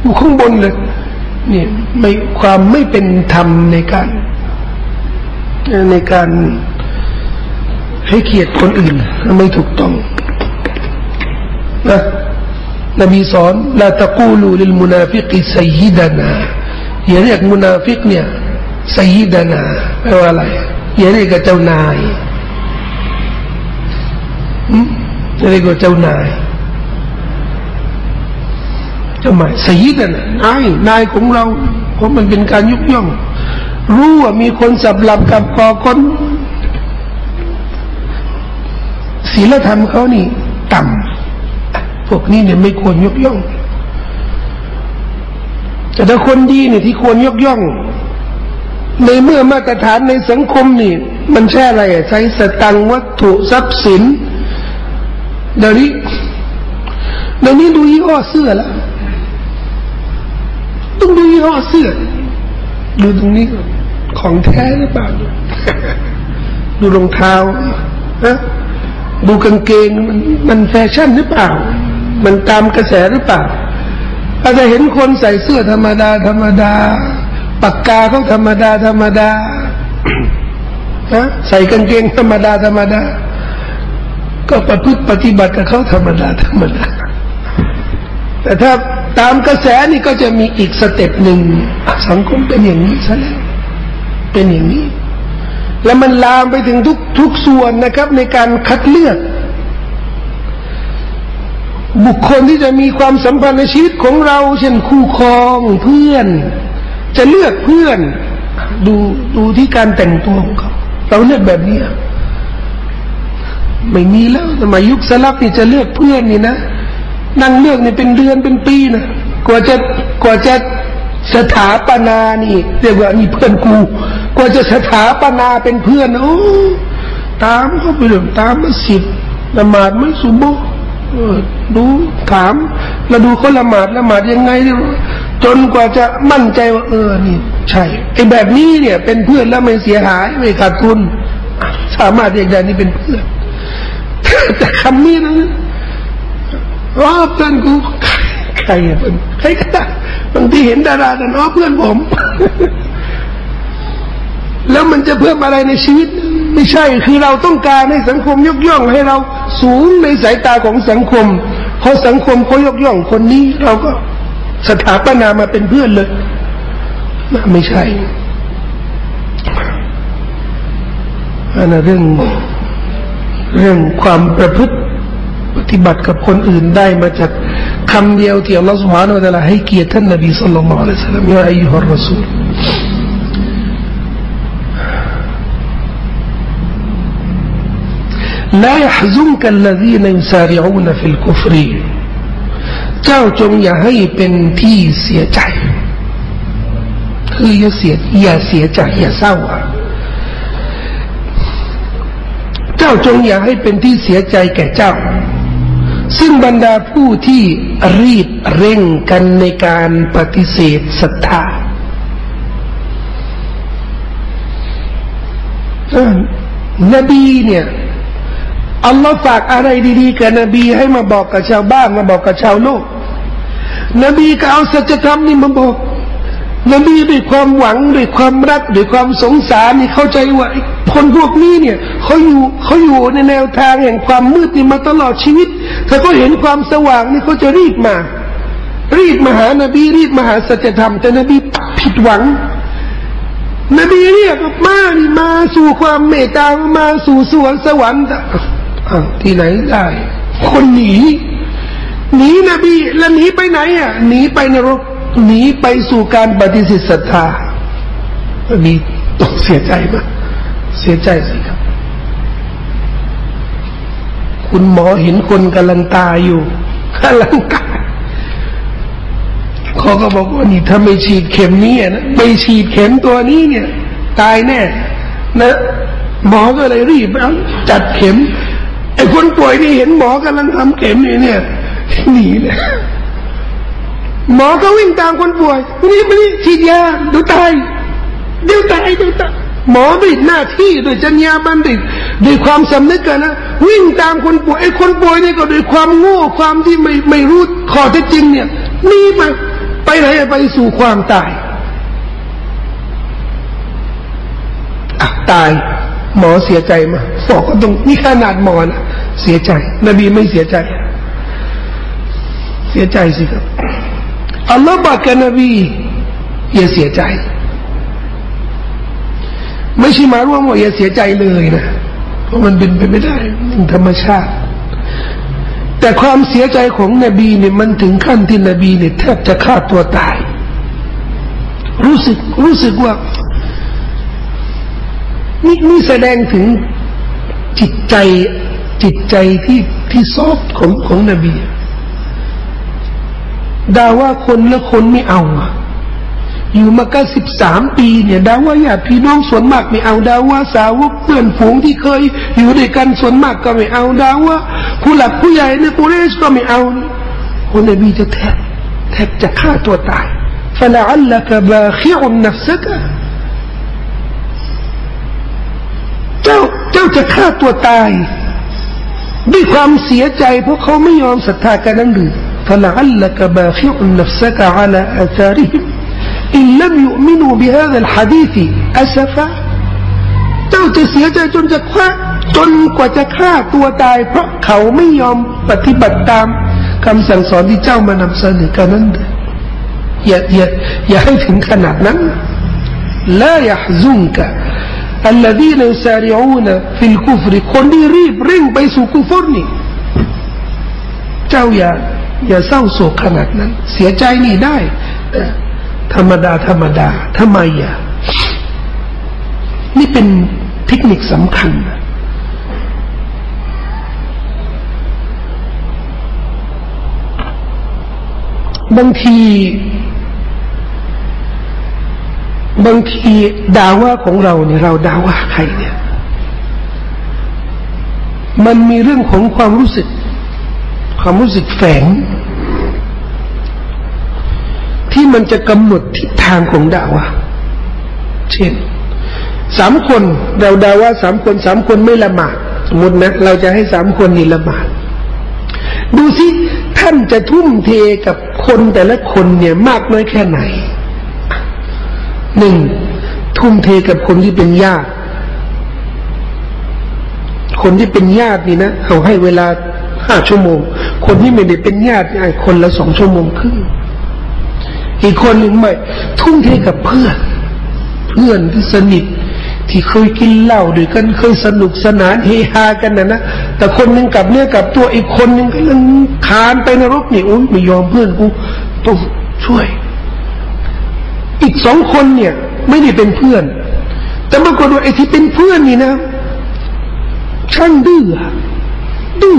อยู่ข้างบนเลย นี่ไม่ความไม่เป็นธรรมในการ ในการให้เกียรติคนอื่นไม่ถูกต้องนะนบีสอนلا تقولوا للمنافق سيدناอย่าเรียกมุนาฟิกเนี่ย سيدناแปลว่าอะไรอย่าเรียกเจ้านายอย่าเรียกเจ้านาย ทำไมสยิดนะนายนายของเราเพราะมันเป็นการยุกย่อง รู้ว่ามีคนสับหลับกับก่อคนศีลธรรมเขานี่ ต่ำพวกนี้เนี่ยไม่ควรยกย่อง แต่ถ้าคนดีเนี่ยที่ควรยกย่อง ในเมื่อมาตรฐานในสังคมนี่ มันใช่อะไรอะใช้สตังวัตถุทรัพย์สินเดี๋ยวนี้เดี๋ยวนี้ดูยี่ห้อเสื้อแล้ว ต้องดูยี่ห้อเสื้อดูตรงนี้ก่อนของแท้หรือเปล่าดูรองเท้านะดูกางเกงมันมันแฟชั่นหรือเปล่า มันตามกระแสหรือเปล่าอาจจะเห็นคนใส่เสื้อธรรมดา ธรรมดาปากกาเขาธรรมดา ธรรมดานะใส่กางเกงธรรมดา ธรรมดา ก็ประพฤติปฏิบัติกับเขาธรรมดา ธรรมดา แต่ถ้า ตามกระแสนี่ก็จะมีอีก step หนึ่งสังคมเป็นอย่างนี้ซะแล้วเป็นอย่างนี้ แล้วมันลามไปถึงทุกทุกส่วนนะครับ ในการคัดเลือก บุคคลที่จะมีความสัมพันธ์ในชีวิตของเรา เช่นคู่ครองเพื่อน จะเลือกเพื่อน ดูดูที่การแต่งตัวของเขาเราเลือกแบบนี้ไม่มีแล้วสมัยยุคสลับนี่จะเลือกเพื่อนนี่นะ นั่งเลือกนี่ยเป็นเดือนเป็นปีนะกว่าจะกว่าจะสถาปนานี่เรียกว่านี่เพื่อนกูกว่าจะสถาปนาเป็นเพื่อนโอ้ตามเขาไปเรื่องตามมาสิบละหมาดไม่สุโบดูถามแล้วดูเขาละหมาดละหมาดยังไง จนกว่าจะมั่นใจว่า เออนี่ ใช่ไอ้แบบนี้เนี่ย เป็นเพื่อนแล้วไม่เสียหายไม่ขาดทุน สามารถเรียกได้นี่เป็นเพื่อนแต่คำนี้นะ ว่าเพื่อนกูใครอะใครก็ได้บางทีเห็นดาราแต่น้อเพื่อนผม แล้วมันจะเพิ่มอะไรในชีวิต ไม่ใช่คือเราต้องการให้สังคมยกย่องให้เราสูงในสายตาของสังคมพอสังคมเขายกย่องคนนี้ เราก็สถาปนามาเป็นเพื่อนเลยไม่ใช่อันนั้นเรื่องเรื่องความประพฤติ ฏิบัติกับคนอื่นได้มาจากคำเดียวที่อัลลอฮฺสุบฮานาอัลลอฮฺให้เกียรติท่านนบีสุลต่านละอัลลอฮฺสัลลัมยาอัยยุฮ์รสูล لا يحزنك الذين يسارعون في الكفر เจ้าจงอย่าให้เป็นที่เสียใจ คืออย่าเสียอย่าเสียใจอย่าเศร้าเจ้าจงอย่าให้เป็นที่เสียใจแก่เจ้า ซึ่งบรรดาผู้ที่รีบเร่งกันในการปฏิเสธศรัทธานบีเนี่ยอัลลอฮ์ฝากอะไรดีๆกับนบีให้มาบอกกับชาวบ้านมาบอกกับชาวโลก นบีก็เอาสัจธรรมนี่มาบอก นบีด้วยความหวังด้วยความรักด้วยความสงสารนี่เข้าใจว่าคนพวกนี้เนี่ยเขาอยู่เขาอยู่ในแนวทางแห่งความมืดนี่มาตลอดชีวิตถ้าเขาเห็นความสว่างนี่เขาจะรีบมา รีบมาหานบีรีบมาหาสัจธรรมแต่นบีผิดหวัง นบีเรียกมานี่มาสู่ความเมตตามาสู่สวนสวรรค์ที่ไหนได้ คนหนีหนีนบีแล้วหนีไปไหนอะหนีไปนรก หนีไปสู่การปฏิเสธศรัทธาอันนี้ต้องเสียใจมากเสียใจสิครับ คุณหมอเห็นคนกำลังตายอยู่กำลังตายเขาก็บอกว่านี่ถ้าไม่ฉีดเข็มนี้นะไม่ฉีดเข็มตัวนี้เนี่ย ตายแน่นะหมอก็เลยรีบเอาจัดเข็มไอ้คนป่วยนี่เห็นหมอกำลังทำเข็มอยู่เนี่ยหนีเลย หมอก็วิ่งตามคนป่วยนี่ไม่นี่ฉีดยาดูตายเดี๋ยวตายเดี๋ยวตายหมอบิดหน้าที่โดยจัญญาบัณฑิตด้วยความสำนึกกันนะวิ่งตามคนป่วยไอ้คนป่วยนี่ก็ด้วยความโง่ความที่ไม่ไม่รู้ข้อเท็จจริงเนี่ยนี่ไปไปไหนไปสู่ความตายอะตาย หมอเสียใจมาบอกก็ตรงนี่ขนาดหมอนะเสียใจ นบีไม่เสียใจ เสียใจสิครับ อัลลอฮ์บอกกับนบีอย่าเสียใจ ไม่ใช่มาร่วมว่าอย่าเสียใจเลยนะ เพราะมันเป็นไปไม่ได้มันธรรมชาติ แต่ความเสียใจของนบีเนี่ยมันถึงขั้นที่นบีเนี่ยแทบจะฆ่าตัวตาย รู้สึกรู้สึกว่านี่นี่แสดงถึงจิตใจจิตใจที่ที่ซอฟของของนบี ดาว่าคนละคนไม่เอาอยู่มาก็สิบสามปีเนี่ยดาว่าญาติพี่น้องส่วนมากไม่เอาดาว่าสาวกเพื่อนฝูงที่เคย อยู่ด้วยกันส่วนมากก็ไม่เอาดาว่าผู้หลักผู้ใหญ่ในกุเรชก็ไม่เอาคนนบีจะแทบแทบจะฆ่าตัวตาย فلعلك باخع نفسك เจ้าเจ้าจะฆ่าตัวตายด้วยความเสียใจเพราะเขาไม่ยอมศรัทธากันนั้นหรือ فلعلك باخع نفسك على آثارهم إن لم يؤمنوا بهذا الحديث أسفا เจ้าจะเสียใจจนจะฆ่าจนกว่าจะฆ่าตัวตาย เพราะเขาไม่ยอมปฏิบัติตามคำสั่งสอนที่เจ้ามานำเสนอกันนั้นอย่าอย่าอย่าให้ถึงขนาดนั้น لا يحزنك الذين يسارعون في الكفر คนที่รีบเร่งไปสู่กุฟรนี่เจ้าอย่า อย่าเศร้าโศกขนาดนั้น เสียใจนี่ได้ ธรรมดาธรรมดาทำไมอะนี่เป็นเทคนิคสำคัญบางที บางทีดาว่าของเราเนี่ยเราดาว่าใครเนี่ย มันมีเรื่องของความรู้สึก ความรู้สึกแฝง ที่มันจะกำหนดทิศทางของดาว่าเช่นสามคนเราดาว่าสามคนสามคนไม่ละหมาดสมมตินะเราจะให้สามคนนี่ละหมาดดูสิท่านจะทุ่มเทกับคนแต่ละคนเนี่ยมากน้อยแค่ไหนหนึ่งทุ่มเทกับคนที่เป็นญาติ คนที่เป็นญาตินี่นะเขาให้เวลา ห้าชั่วโมง คนที่ไม่ได้เป็นญาติไอ้คนละสองชั่วโมงครึ่งอีกคนหนึ่งไม่ ทุ่มเทกับเพื่อน เพื่อนที่สนิทที่เคยกินเหล้าด้วยกันเคยสนุกสนานเฮฮากันนะนะแต่คนหนึ่งกลับเนื้อกับตัวอีกคนหนึ่งก็ยังคานไปนรกนี่โอ้ยไม่ยอมเพื่อนกูต้องช่วย อีกสองคนเนี่ย ไม่ได้เป็นเพื่อน แต่เมื่อก่อนว่าไอ้ที่เป็นเพื่อนนี่นะช่างดื้อดื้อ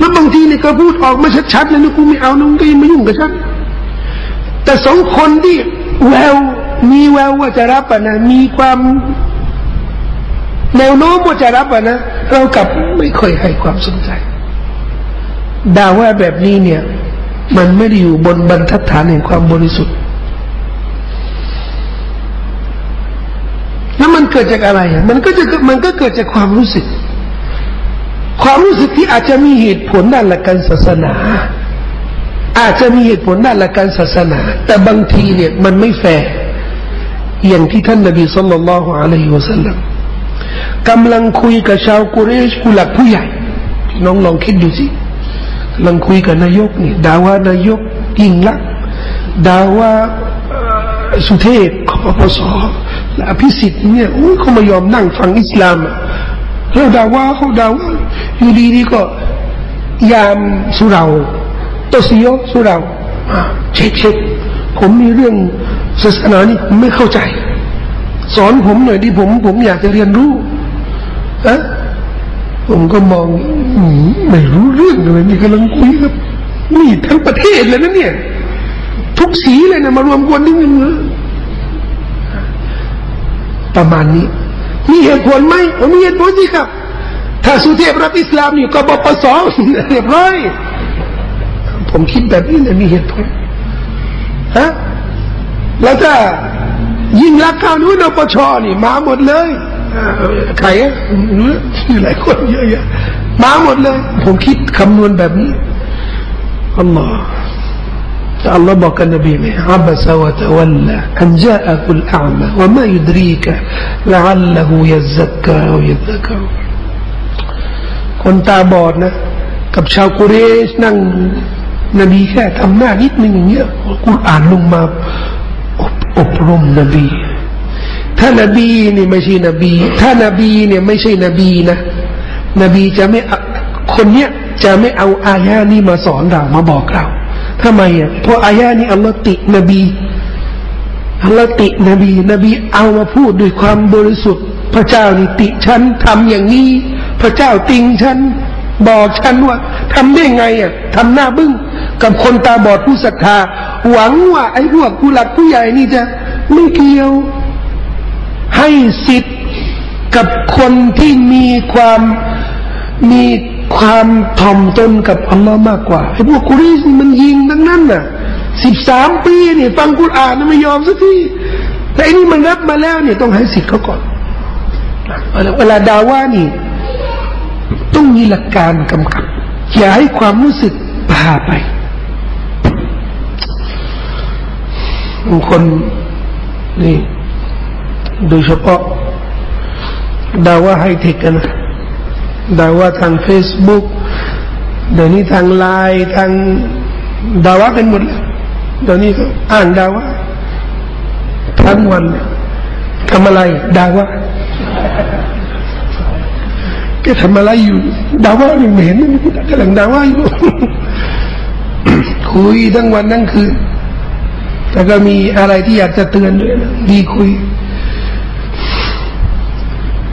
แล้วบางทีเนี่ยก็พูดออกมาชัดๆเลยนะกูไม่เอานะมึงก็ยังไม่ยุ่งกับฉันแต่สองคนที่แววมีแววว่าจะรับอะนะมีความแนวโน้มว่าจะรับอะนะเรากลับไม่ค่อยให้ความสนใจดาว่าแบบนี้เนี่ย มันไม่ได้อยู่บนบรรทัดฐานแห่งความบริสุทธิ์ แล้วมันเกิดจากอะไรอะมันก็จะมันก็เกิดจากความรู้สึก ความรู้สึกที่อาจจะมีเหตุผลด้านหลักการศาสนา อาจจะมีเหตุผลด้านหลักการศาสนา แต่บางทีเนี่ยมันไม่แฟร์อย่างที่ท่านนบีสุลต่านละฮ์อะลัยฮิวะสัลลัมกำลังคุยกับชาวกุเรชผู้หลักผู้ใหญ่ น้องลองคิดดูสิกำลังคุยกับนายกนี่ดาว่านายกยิ่งลักดาว่าสุเทพขอพศและอภิสิทธิ์เนี่ยโอ้เขาไม่ยอมนั่งฟังอิสลาม แล้วดาว่าเขาดาว่าอยู่ดีๆก็ยามสุราตเสียสุราเช็คเช็คผมมีเรื่องศาสนานี่ผมไม่เข้าใจ สอนผมหน่อยดิผม ผมอยากจะเรียนรู้อะผมก็มองไม่รู้เรื่องเลยนี่กำลังคุยกับนี่ทั้งประเทศเลยนะเนี่ย ทุกสีเลยนะมารวมกันที่นี่ประมาณนี้ มีเหตุผลไหมมีเหตุผลสิครับ ถ้าสุเทพรับอิสลามอยู่ก็บปสเรียบร้อย ผมคิดแบบนี้นะมีเหตุผลฮะแล้วถ้ายิ่งรักข้าวนู้นปชนี่ มาหมดเลยใครอะมีหลายคนเยอะแยะมาหมดเลย ผมคิดคำนวณแบบนี้อัลลอฮ์ แต่อัลลอฮ์บอกกับนบีไหมอับสวะตะวัลลาอันจาอะกุลอามาว่ามายุดรีกะละอัลละหูยัซักกะวยัซักกะคนตาบอดนะ กับชาวกุเรชนั่งนบีแค่ทำหน้านิดนึงอย่างเงี้ยกุรอานลงมาอบรมนบี ถ้านบีนี่ไม่ใช่นบี ถ้านบีเนี่ยไม่ใช่นบีนะ นบีจะไม่คนเนี้ยจะไม่เอาอายานี้มาสอนเรามาบอกเรา ทำไมอะเพราะอายานี้อัลลอฮ์ตินบีอัลลอฮ์ตินบี นบีเอามาพูดด้วยความบริสุทธิ์ พระเจ้านี่ติฉันทำอย่างนี้ พระเจ้าติงฉัน บอกฉันว่าทำได้ไงอะทำหน้าบึ้งกับคนตาบอดผู้ศรัทธา หวังว่าไอ้พวกผู้หลักผู้ใหญ่นี่จะไม่เกี่ยว ให้สิทธิ์กับคนที่มีความมี ความถ่อมตนกับอัลลอฮ์มากกว่าไอ้พวกกุริสมันยิงทั้งนั้นน่ะสิบสามปีเนี่ยฟังกุรอานไม่ยอมสักทีแต่อันนี้มันรับมาแล้วเนี่ยต้องให้สิทธิ์เขาก่อนเวลาดาว่านี่ ต้องมีหลักการกำกับ อย่าให้ความรู้สึกพาไปบางคนนี่ โดยเฉพาะดาว่าไฮเทคกันนะ ดาว่าทางเฟซบุ๊กเดี๋ยวนี้ทางไลน์ทางดาว่ากันหมดแล้วเดี๋ยวนี้อ่านดาว่าทั้งวันทำอะไรดาว่าแกทำอะไรอยู่ดาว่ายังไม่เห็นมันกำลังดาว่าอยู่คุยทั้งวันทั้งคืนแต่ก็มีอะไรที่อยากจะเตือนด้วยนะดีคุย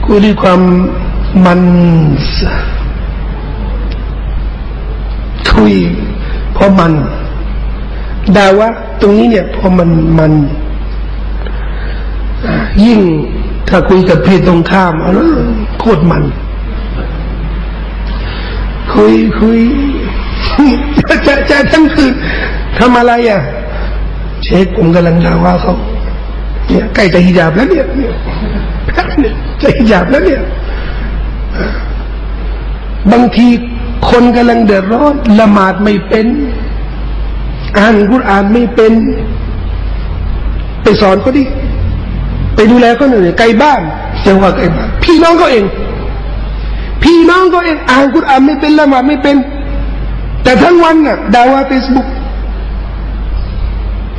คุยด้วยความ มันคุยเพราะมันดาวะตรงนี้เนี่ยพอมันมันยิ่งถ้าคุยกับเพศตรงข้ามเอาแล้วโคตรมัน คุยคุยจะจะทั้งคืนทำอะไรอะ เช็คผมกำลังดาว่าเขาเนี่ยใกล้จะหิจาบแล้วเนี่ยเนี่ยจะหิจาบแล้วเนี่ย บางทีคนกำลังเดือดร้อนละหมาดไม่เป็น อ่านกุรอานไม่เป็น ไปสอนเขาดิ ไปดูแลเขาหน่อยไกลบ้านจังหวะไกลบ้านพี่น้องเขาเอง พี่น้องเขาเอง อ่านกุรอานไม่เป็นละหมาดไม่เป็น แต่ทั้งวันน่ะดาว่าเฟซบุ๊ก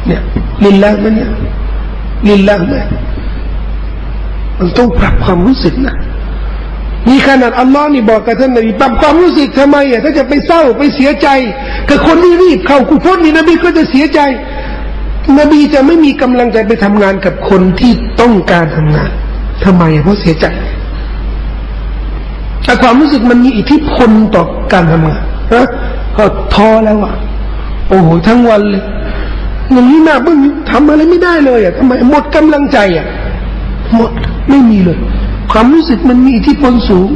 เนี่ยลินละมันเนี่ยลินละมันมันต้องปรับความรู้สึกนะ มีขนาดอัลลอฮ์นี่บอกกับท่านนบีปรับความรู้สึกทำไมอะถ้าจะไปเศร้าไปเสียใจ กับคนที่รีบเข้ากุฟรนี่นบีก็จะเสียใจ นบีจะไม่มีกำลังใจไปทำงานกับคนที่ต้องการทำงานทำไมเพราะเสียใจแต่ความรู้สึกมันมีอิทธิพลต่อการทำงานนะก็ท้อแล้วอะโอ้โหทั้งวันเลยอย่างนี้หน่าบึ้งทำอะไรไม่ได้เลยอะทำไมหมดกำลังใจอะหมดไม่มีเลย ความรู้สึกมันมีอิทธิพลสูง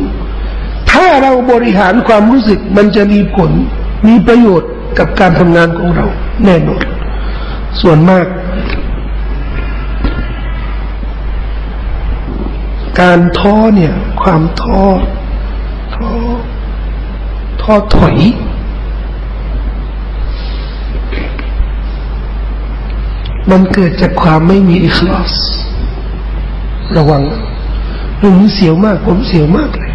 ถ้าเราบริหารความรู้สึกมันจะมีผล มีประโยชน์กับการทำงานของเรา แน่นอน ส่วนมาก การท้อเนี่ย ความท้อท้อท้อถอยมันเกิดจากความไม่มีอิคลาสระวัง เรื่องนี้เสียวมาก ผมเสียวมากเลย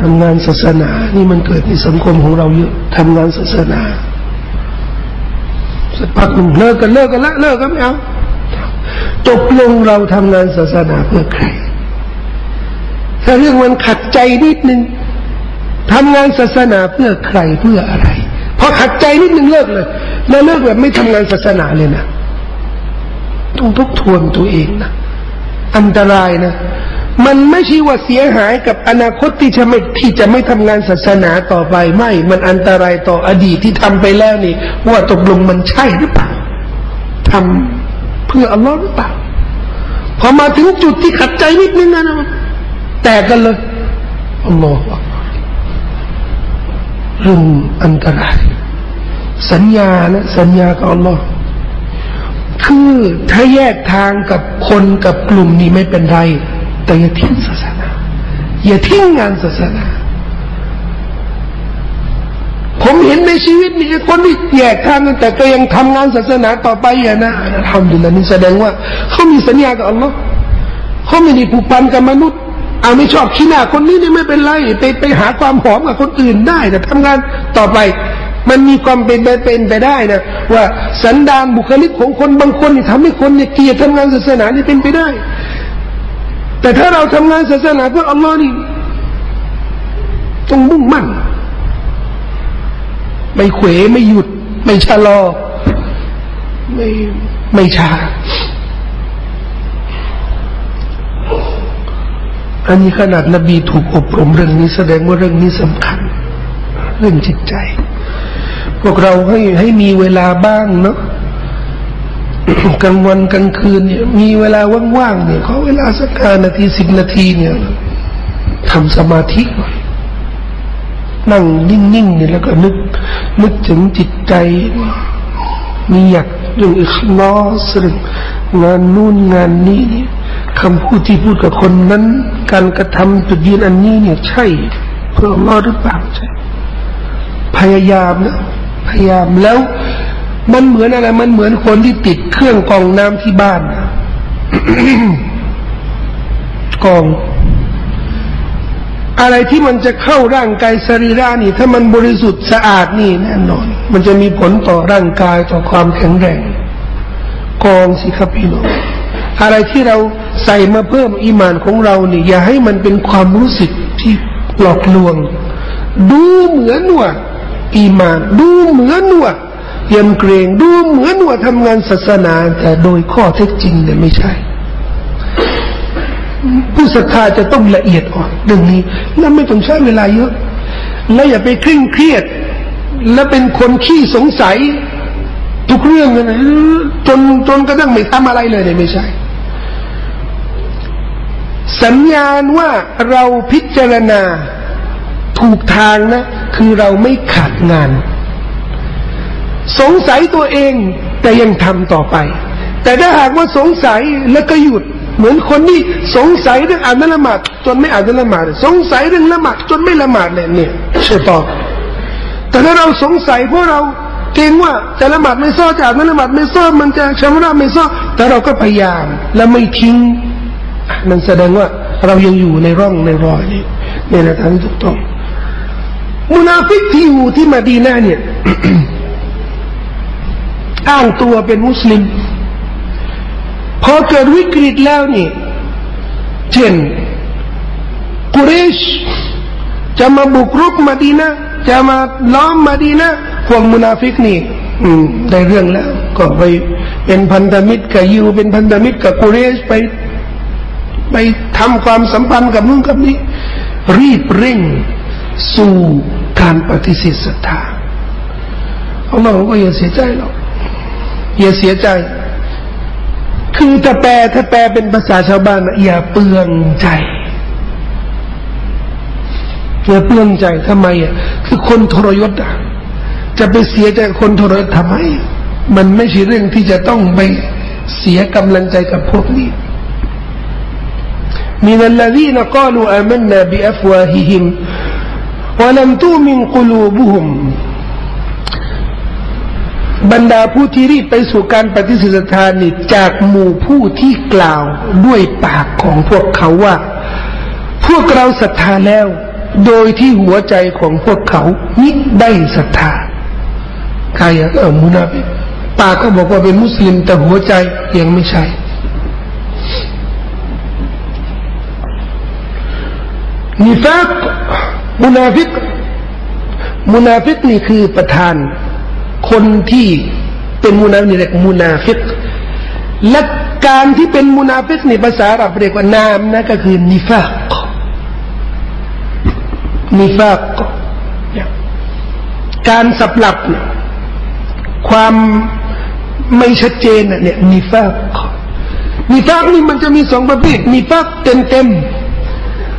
ทำงานศาสนา นี่มันเกิดในสังคมของเราเยอะทำงานศาสนาสักพักหนึ่งเลิกกันเลิกกันละเลิกกันไม่เอาจบลงเราทำงานศาสนาเพื่อใคร ถ้าเรื่องมันขัดใจนิดนึงทำงานศาสนาเพื่อใครเพื่ออะไรพอขัดใจนิดนึงเลิกเลยแล้วเลิกแบบไม่ทำงานศาสนาเลยนะ ต้องทบทวนตัวเองนะอันตรายนะ มันไม่ใช่ว่าเสียหายกับอนาคตที่จะไม่ที่จะไม่ทำงานศาสนาต่อไปไม่ มันอันตรายต่ออดีตที่ทำไปแล้วนี่ ว่าตกลงมันใช่หรือเปล่าทำเพื่ออัลลอฮ์หรือเปล่าพอมาถึงจุดที่ขัดใจนิดนึงนะนะแตกกันเลยอัลลอฮ์เรื่องอันตราย สัญญานะสัญญากับอัลลอฮ์ คือถ้าแยกทางกับคนกับกลุ่มนี้ไม่เป็นไร แต่อย่าทิ้งศาสนา อย่าทิ้งงานศาสนา ผมเห็นในชีวิตมีคนที่แยกทางกันแต่ก็ยังทำงานศาสนาต่อไปอย่างนะทำดูแลนี่แสดงว่า เขามีสัญญากับอัลลอฮ์เขาไม่ได้ผูกพันกับมนุษย์เอาไม่ชอบขี้หน้าคนนี้นี่ไม่เป็นไรไปไปหาความหอมกับคนอื่นได้ แต่ทำงานต่อไป มันมีความเป็นไปเป็นไปได้นะว่าสันดานบุคลิกของคนบางคนนี่ทำให้คนเนี่ยเกลียดทำงานศาสนานี่เป็นไปได้ แต่ถ้าเราทำงานศาสนาเพื่ออัลลอฮ์นี่ต้องมุ่งมั่น ไม่เขวไม่หยุด ไม่ชะลอ ไม่ไม่ช้าอันนี้ขนาดนบีถูกอบรมเรื่องนี้แสดงว่าเรื่องนี้สำคัญ เรื่องจิตใจ พวกเราให้ให้มีเวลาบ้างเนาะกลางวันกลางคืนเนี่ยมีเวลาว่างๆเนี่ยขอเวลาสักการนาทีสิบนาทีเนี่ยทำสมาธิก่อนนั่งนิ่งๆเนี่ยแล้วก็นึก นึกถึงจิตใจมีอยากเรื่องอิคลอสเรื่องงานนู่นงานนี้เนี่ยคำพูดที่พูดกับคนนั้น การกระทำจุดยืนอันนี้เนี่ยใช่ เพื่อรอหรือเปล่าใช่พยายามนะ พยายามแล้ว มันเหมือนอะไร มันเหมือนคนที่ติดเครื่องกองน้ำที่บ้านกอง อะไรที่มันจะเข้าร่างกายสรีระนี่ ถ้ามันบริสุทธิ์สะอาดนี่แน่นอน มันจะมีผลต่อร่างกายต่อความแข็งแรงกองสิครับพี่น้องอะไรที่เราใส่มาเพิ่มอีมานของเราเนี่ยอย่าให้มันเป็นความรู้สึกที่หลอกลวง ดูเหมือนว่า อีมานดูเหมือนว่ายำเกรงดูเหมือนว่าทำงานศาสนา แต่โดยข้อเท็จจริงเนี่ยไม่ใช่ ผู้ศรัทธาจะต้องละเอียดอ่อนเรื่องนี้และไม่ต้องใช้เวลาเยอะ และอย่าไปเคร่งเครียด และเป็นคนขี้สงสัย ทุกเรื่องนะจนจนกระทั่งไม่ทำอะไรเลยเนี่ยไม่ใช่ สัญญาณว่าเราพิจารณา ถูกทางนะ คือเราไม่ขาดงาน สงสัยตัวเองแต่ยังทำต่อไป แต่ถ้าหากว่าสงสัยแล้วก็หยุด เหมือนคนที่สงสัยเรื่องอ่านละหมาดจนไม่อ่านละหมาดสงสัยเรื่องละหมาดจนไม่ละหมาดเลยเนี่ยใช่ต่อแต่ถ้าเราสงสัยเพราะเราเกรงว่าจะละหมาดไม่ซ้อจะอ่านละหมาดไม่ซ้อมันจะชำระไม่ซ้อแต่เราก็พยายามและไม่ทิ้งมันแสดงว่าเรายังอยู่ในร่องในรอยนี้ในทางที่ถูกต้อง มุนาฟิกที่อยู่ที่มาดีนาเนี่ยอ้างตัวเป็นมุสลิม พอเกิดวิกฤตแล้วนี่เช่นกุเรชจะมาบุกรุกมาดีนะจะมาล้อมมาดีนะพวกมุนาฟิกนี่ได้เรื่องแล้ว ก็ไปเป็นพันธมิตรกับยิวเป็นพันธมิตรกับกุเรชไป ไปทำความสัมพันธ์กับนู่นกับนี้ รีบเร่ง สู่ การปฏิเสธศรัทธาอัลลอฮ์ก็อย่าเสียใจหรอกอย่าเสียใจ คือถ้าแปลถ้าแปลเป็นภาษาชาวบ้านอย่าเปลืองใจอย่าเปลืองใจทำไมอะคือคนทรยศอะจะไปเสียใจคนทรยศทำไม มันไม่ใช่เรื่องที่จะต้องไปเสียกำลังใจกับพวกนี้มีนัลลีนกล่าวอามันนบิอฟวาฮิม ولم تؤمن قلوبهم บรรดาผู้ที่รีบไปสู่การปฏิเสธศรัทธานี่จากหมู่ผู้ที่กล่าวด้วยปากของพวกเขาว่า พวกเราศรัทธาแล้ว โดยที่หัวใจของพวกเขามิได้ศรัทธาใครอะเออมุนาฟิปากก็บอกว่าเป็นมุสลิมแต่หัวใจยังไม่ใช่นิฟัก มุนาฟิก มุนาฟิกนี่คือประธาน คนที่เป็นมุนาฟิกเรียกมุนาฟิกและการที่เป็นมุนาฟิกในภาษาอาหรับเรียกว่านามนะก็คือ نفاقนิฟากการสับหลับเนี่ยความไม่ชัดเจนเนี่ยนิฟากนิฟากนี่มันจะมีสองประเภทนิฟากเต็มเต็ม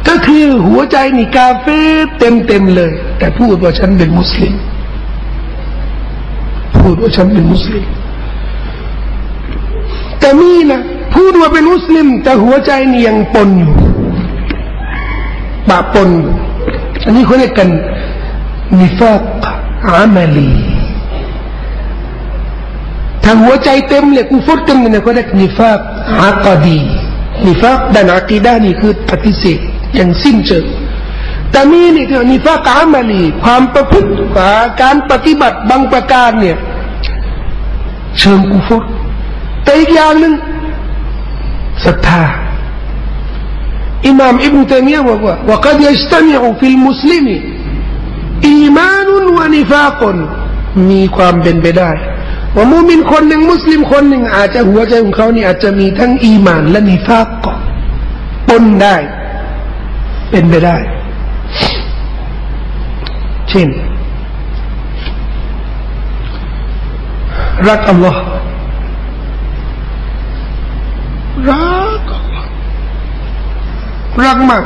ก็คือหัวใจนี่กาเฟ่เต็มเต็มเลย แต่พูดว่าฉันเป็นมุสลิม พูดว่าฉันเป็นมุสลิม แต่มีนะพูดว่าเป็นมุสลิม แต่หัวใจนี่ยังปนอยู่บาปนอันนี้เขาเรียกกันนิฟากอามาลีถ้าหัวใจเต็มเลยกูฟุตกันเนี่ยเขาเรียกนิฟากอากดีนิฟากด้านอากีดานี่คือปฏิเสธ อย่างสิ้นเชิงแต่มีนี่คือนิฟากอามาลีความประพฤติการปฏิบัติบางประการเนี่ยเชิงกุฟรแต่อีกอย่างหนึ่งศรัทธาอิมามอิบนุตัยมียะบอกว่าว่า قد يجتمع في المسلم إيمان ونفاق มีความเป็นไปได้ว่ามุมินคนหนึ่งมุสลิมคนหนึ่งอาจจะหัวใจของเขานี่อาจจะมีทั้งอีมานและนิฟากก็ปนได้ เป็นไปได้ เช่น รักอัลลอฮ์รักอัลลอฮ์รักมาก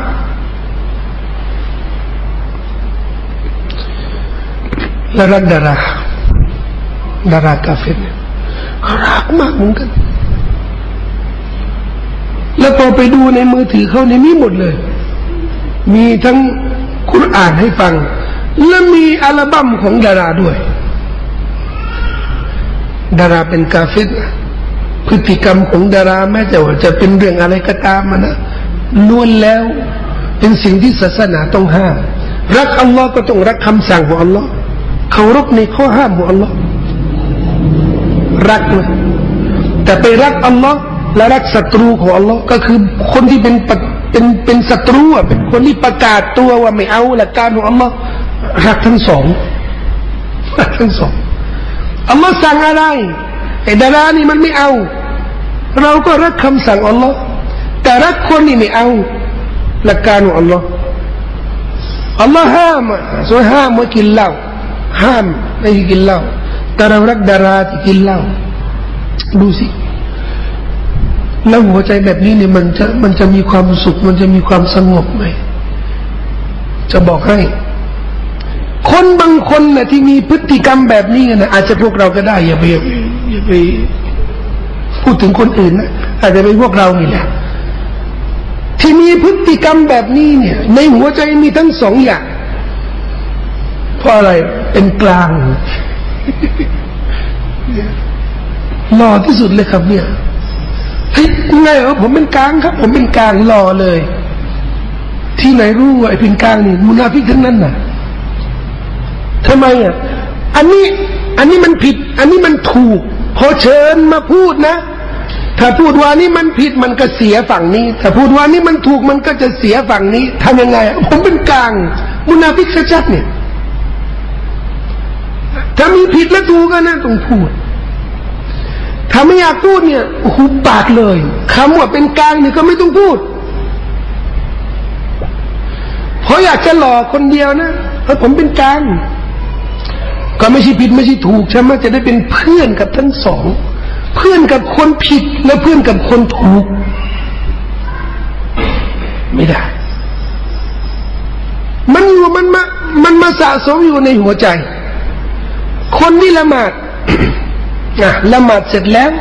และรักดาราดารากาเฟรรักมากเหมือนกัน แล้วพอไปดูในมือถือเขาเนี่หมดเลย มีทั้งคุณอ่านให้ฟัง และมีอัลบั้มของดาราด้วย ดาราเป็นกาเฟตพฤติกรรมของดาราแม้แต่ว่าจะเป็นเรื่องอะไรก็ตามมันนะล้วนแล้วเป็นสิ่งที่ศาสนาต้องห้าม รักอัลลอฮ์ก็ต้องรักคำสั่งของอัลลอฮ์เคารพในข้อห้ามของอัลลอฮ์รักนะแต่ไปรักอัลลอฮ์และรักศัตรูของอัลลอฮ์ก็คือคนที่เป็นป เป็นเป็นศัตรูอะเป็นคนที่ประกาศตัวว่าไม่เอาหลักการของอัลลอฮ์รักทั้งสองรักทั้งสองอัลลอฮ์สั่งอะไรไอ้ดารานี่มันไม่เอา เราก็รักคำสั่งอัลลอฮ์แต่รักคนนี่ไม่เอาหลักการของอัลลอฮ์อัลลอฮ์ห้ามส่วนห้ามว่ากินเหล้าห้ามไม่กินเหล้าแต่เรารักดาราที่กินเหล้าดูสิ แล้วหัวใจแบบนี้เนี่ยมันจะมันจะมีความสุข มันจะมีความสงบไหมจะบอกให้ คนบางคนนะที่มีพฤติกรรมแบบนี้นะอาจจะพวกเราก็ได้ อย่าไปอย่าไปพูดถึงคนอื่นนะอาจจะเป็นพวกเรานี่แหละที่มีพฤติกรรมแบบนี้เนี่ย ในหัวใจมีทั้งสองอย่างเพราะอะไรเป็นกลางหล่อที่สุดเลยครับเนี่ย เฮ้ยไงเหรอผมเป็นกลางครับ ผมเป็นกลางหล่อเลย ที่ไหนรู้ว่าไอ้เป็นกลางนี่มุนาฟิกทั้งนั้นน่ะทำไมอะอันนี้อันนี้มันผิด อันนี้มันถูก พอเชิญมาพูดนะ ถ้าพูดว่านี่มันผิดมันก็เสียฝั่งนี้ ถ้าพูดว่านี่มันถูกมันก็จะเสียฝั่งนี้ทำยังไง ผมเป็นกลางมุนาฟิกชัดเนี่ยถ้ามีผิดและถูกก็นะต้องพูด ถ้าไม่อยากพูดเนี่ยหุบปากเลยคำว่าเป็นกลางเนี่ยก็ไม่ต้องพูดเพราะอยากจะหลอกคนเดียวนะเพราะผมเป็นกลางก็ไม่ใช่ผิดไม่ใช่ถูกใช่ไหมจะได้เป็นเพื่อนกับทั้งสอง เพื่อนกับคนผิดและเพื่อนกับคนถูก ไม่ได้ มันอยู่มันมามันมาสะสมอยู่ในหัวใจ คนที่ละหมาด อะละหมาดเสร็จแล้ว